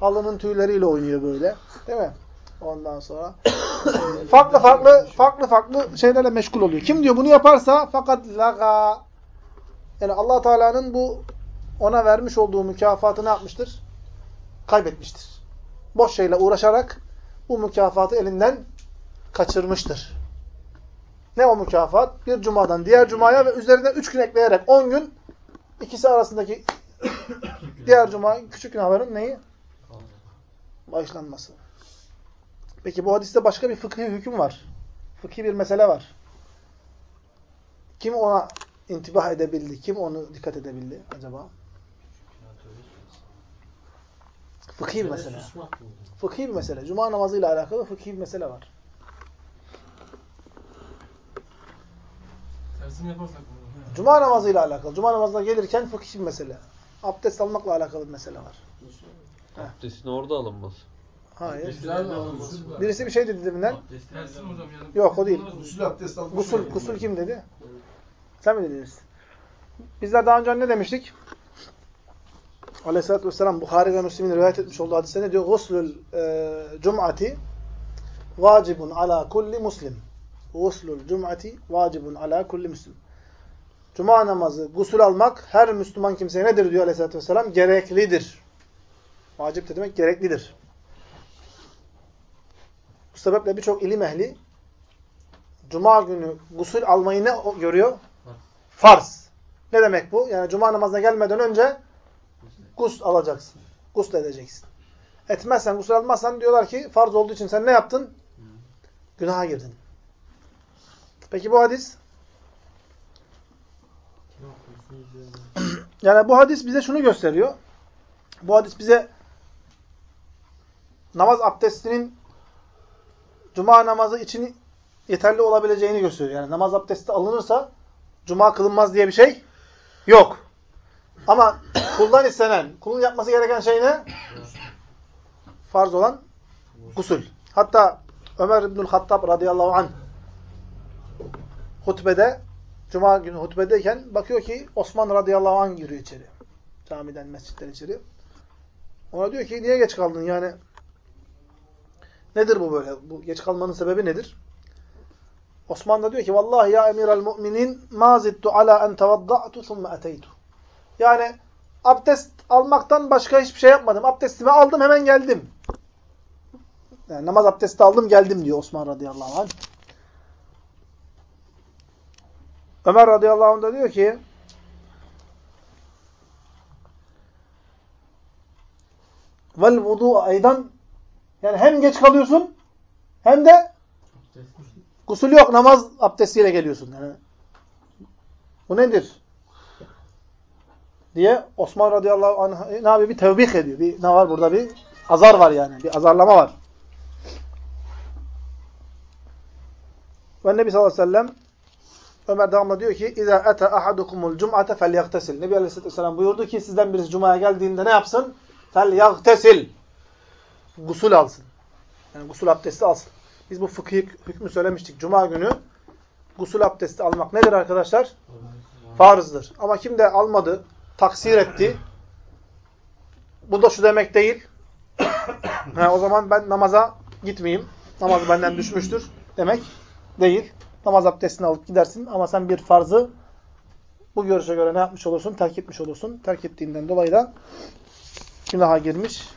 halının tüyleriyle oynuyor böyle. Değil mi? Ondan sonra farklı farklı farklı farklı şeylerle meşgul oluyor. Kim diyor bunu yaparsa fakat laga yani Allah Teala'nın bu ona vermiş olduğu mükafatı ne yapmıştır? Kaybetmiştir. Boş şeyle uğraşarak bu mükafatı elinden kaçırmıştır. Ne o mükafat? Bir cumadan diğer cumaya ve üzerine üç gün ekleyerek on gün ikisi arasındaki diğer cuma küçük günahların neyi? Bağışlanması. Peki bu hadiste başka bir fıkhi hüküm var. Fıkhi bir mesele var. Kim ona intibah edebildi? Kim onu dikkat edebildi acaba? Fıkhi bir mesele. Fıkhi bir mesele. Cuma namazıyla alakalı fıkhi bir mesele var. Tersini yaparsak bunu. Cuma namazıyla alakalı. Cuma namazına gelirken fıkhi bir mesele. Abdest almakla alakalı bir mesele var. Abdestin orada alınmaz. Hayır. Birisi bir şey dedi deminden. Yok, o değil. Gusül abdest almış. Gusul, gusul kim dedi? Sen mi dediniz? Bizler daha önce ne demiştik? Aleyhisselatü Vesselam Bukhari ve Müslim'in rivayet etmiş olduğu hadiste ne diyor? Guslül e, cum'ati vacibun ala kulli muslim. Guslül cum'ati vacibun ala kulli muslim. Cuma namazı, gusül almak her Müslüman kimseye nedir diyor Aleyhisselatü Vesselam? Gereklidir. Vacip de demek gereklidir. Bu sebeple birçok ilim ehli Cuma günü gusül almayı ne görüyor? Farz. Ne demek bu? Yani cuma namazına gelmeden önce gusül alacaksın. Gusül edeceksin. Etmezsen, gusül almazsan diyorlar ki farz olduğu için sen ne yaptın? Günaha girdin. Peki bu hadis? Yani bu hadis bize şunu gösteriyor. Bu hadis bize namaz abdestinin cuma namazı için yeterli olabileceğini gösteriyor. Yani namaz abdesti alınırsa cuma kılınmaz diye bir şey yok. Ama kuldan istenen, kulun yapması gereken şey ne? Farz olan gusül. Hatta Ömer İbnül Hattab radıyallahu anh hutbede, cuma günü hutbedeyken bakıyor ki Osman radıyallahu anh giriyor içeri. Camiden, mescitten içeri. Ona diyor ki niye geç kaldın yani? Nedir bu böyle? Bu geç kalmanın sebebi nedir? Osman da diyor ki vallahi ya emiral müminin ma zittu ala en tevadda'tu thumma ateytu. Yani abdest almaktan başka hiçbir şey yapmadım. Abdestimi aldım hemen geldim. Yani namaz abdesti aldım geldim diyor Osman radıyallahu anh. Ömer radıyallahu anh da diyor ki vel vudu aydan yani hem geç kalıyorsun hem de gusül yok namaz abdestiyle geliyorsun. Yani Bu nedir? Diye Osman radıyallahu anh ne yapıyor? Bir tevbih ediyor. Bir, ne var burada? Bir azar var yani. Bir azarlama var. Ve Nebi sallallahu aleyhi ve sellem Ömer devamlı diyor ki اِذَا اَتَى اَحَدُكُمُ الْجُمْعَةَ فَلْيَغْتَسِلْ Nebi aleyhisselatü vesselam buyurdu ki sizden birisi Cuma'ya geldiğinde ne yapsın? فَلْيَغْتَسِلْ Gusül alsın. Yani gusül abdesti alsın. Biz bu fıkhi hükmü söylemiştik. Cuma günü gusül abdesti almak nedir arkadaşlar? Farzdır. Ama kim de almadı, taksir etti. Bu da şu demek değil. He, o zaman ben namaza gitmeyeyim. Namaz benden düşmüştür demek değil. Namaz abdestini alıp gidersin ama sen bir farzı bu görüşe göre ne yapmış olursun? Terk etmiş olursun. Terk ettiğinden dolayı da günaha girmiş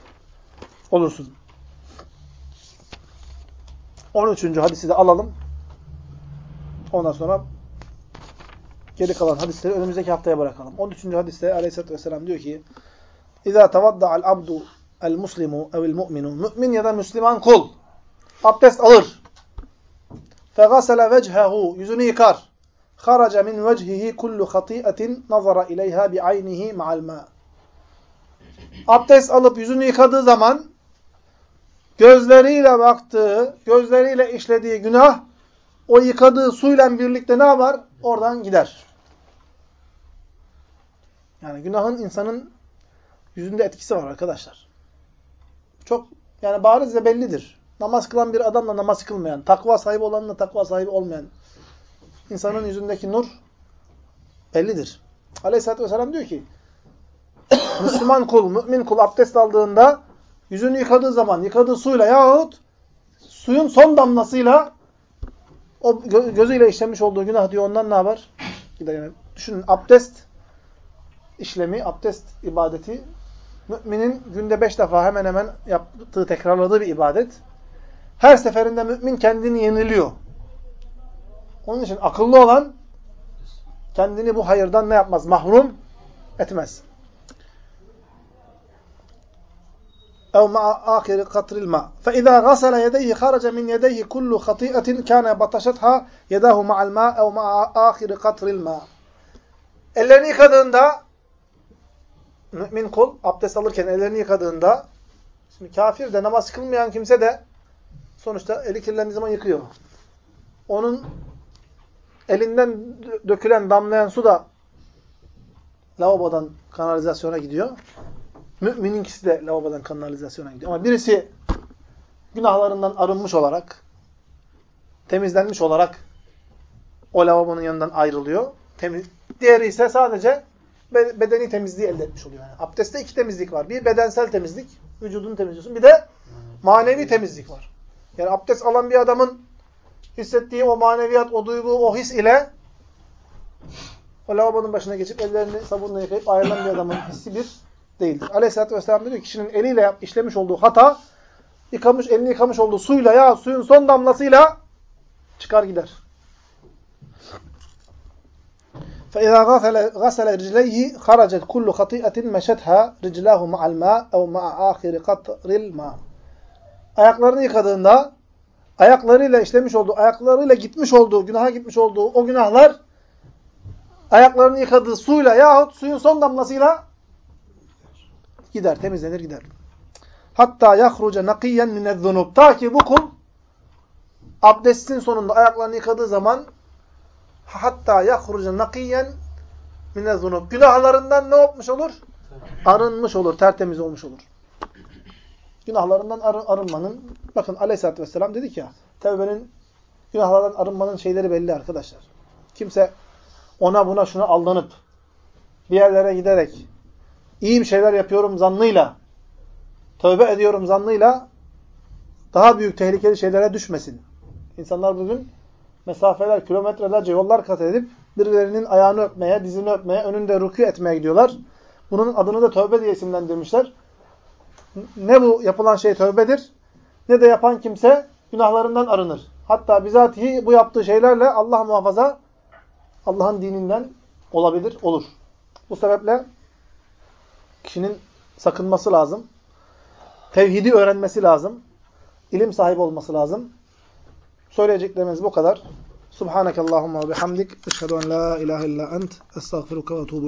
olursun. 13. hadisi de alalım. Ondan sonra geri kalan hadisleri önümüzdeki haftaya bırakalım. 13. hadiste Aleyhisselatü Vesselam diyor ki اِذَا تَوَضَّعَ الْعَبْدُ الْمُسْلِمُ اَوِ الْمُؤْمِنُ Mümin ya da Müslüman kul abdest alır. fegasele vechehu yüzünü yıkar. Haraca min vecihihi kullu hatiyetin nazara ileyha bi aynihi ma'al. Abdest alıp yüzünü yıkadığı zaman gözleriyle baktığı, gözleriyle işlediği günah o yıkadığı suyla birlikte ne var? Oradan gider. Yani günahın insanın yüzünde etkisi var arkadaşlar. Çok yani bariz ve bellidir. Namaz kılan bir adamla namaz kılmayan, takva sahibi olanla takva sahibi olmayan insanın yüzündeki nur bellidir. Aleyhisselatü Vesselam diyor ki Müslüman kul, mümin kul abdest aldığında yüzünü yıkadığı zaman yıkadığı suyla yahut suyun son damlasıyla o gö gözüyle işlemiş olduğu günah diyor ondan ne yapar? Yani düşünün abdest işlemi, abdest ibadeti müminin günde beş defa hemen hemen yaptığı, tekrarladığı bir ibadet. Her seferinde mümin kendini yeniliyor. Onun için akıllı olan kendini bu hayırdan ne yapmaz? Mahrum etmez. أو مع آخر قطر الماء فإذا غسل يديه خرج من يديه كل خطيئة كان بطشتها يداه مع الماء أو مع آخر قطر الماء Ellerini yıkadığında mümin kul abdest alırken ellerini yıkadığında şimdi kafir de namaz kılmayan kimse de sonuçta eli kirlendiği zaman yıkıyor. Onun elinden dökülen, damlayan su da lavabodan kanalizasyona gidiyor. Mümininkisi de lavabodan kanalizasyona gidiyor. Ama birisi günahlarından arınmış olarak, temizlenmiş olarak o lavabonun yanından ayrılıyor. Temiz. Diğeri ise sadece bedeni temizliği elde etmiş oluyor. Yani abdestte iki temizlik var. Bir bedensel temizlik, vücudunu temizliyorsun. Bir de manevi temizlik var. Yani abdest alan bir adamın hissettiği o maneviyat, o duygu, o his ile o lavabonun başına geçip ellerini sabunla yıkayıp ayrılan bir adamın hissi bir değildir. Aleyhisselatü Vesselam diyor ki kişinin eliyle işlemiş olduğu hata yıkamış, elini yıkamış olduğu suyla ya suyun son damlasıyla çıkar gider. فَاِذَا غَسَلَ رِجْلَيْهِ خَرَجَتْ كُلُّ خَطِيئَةٍ مَشَتْهَا رِجْلَاهُ مَعَ الْمَاءِ اَوْ مَعَ آخِرِ قَطْرِ الْمَاءِ Ayaklarını yıkadığında ayaklarıyla işlemiş olduğu, ayaklarıyla gitmiş olduğu, günaha gitmiş olduğu o günahlar ayaklarını yıkadığı suyla yahut suyun son damlasıyla gider, temizlenir gider. Hatta yahruca nakiyen minezzunub. Ta ki bu kul abdestin sonunda ayaklarını yıkadığı zaman hatta yahruca nakiyen minezzunub. Günahlarından ne olmuş olur? Arınmış olur, tertemiz olmuş olur. Günahlarından arın, arınmanın, bakın aleyhissalatü vesselam dedik ya, tevbenin, günahlardan arınmanın şeyleri belli arkadaşlar. Kimse ona buna şuna aldanıp, bir yerlere giderek, iyi bir şeyler yapıyorum zannıyla, tövbe ediyorum zannıyla, daha büyük tehlikeli şeylere düşmesin. İnsanlar bugün mesafeler, kilometrelerce yollar kat edip, birilerinin ayağını öpmeye, dizini öpmeye, önünde rükû etmeye gidiyorlar. Bunun adını da tövbe diye isimlendirmişler. Ne bu yapılan şey tövbedir, ne de yapan kimse günahlarından arınır. Hatta bizatihi bu yaptığı şeylerle Allah muhafaza Allah'ın dininden olabilir, olur. Bu sebeple kişinin sakınması lazım. Tevhidi öğrenmesi lazım. İlim sahibi olması lazım. Söyleyeceklerimiz bu kadar. Subhanakallahumma ve bihamdik. Eşhedü en la ilahe illa ent. Estağfiruka ve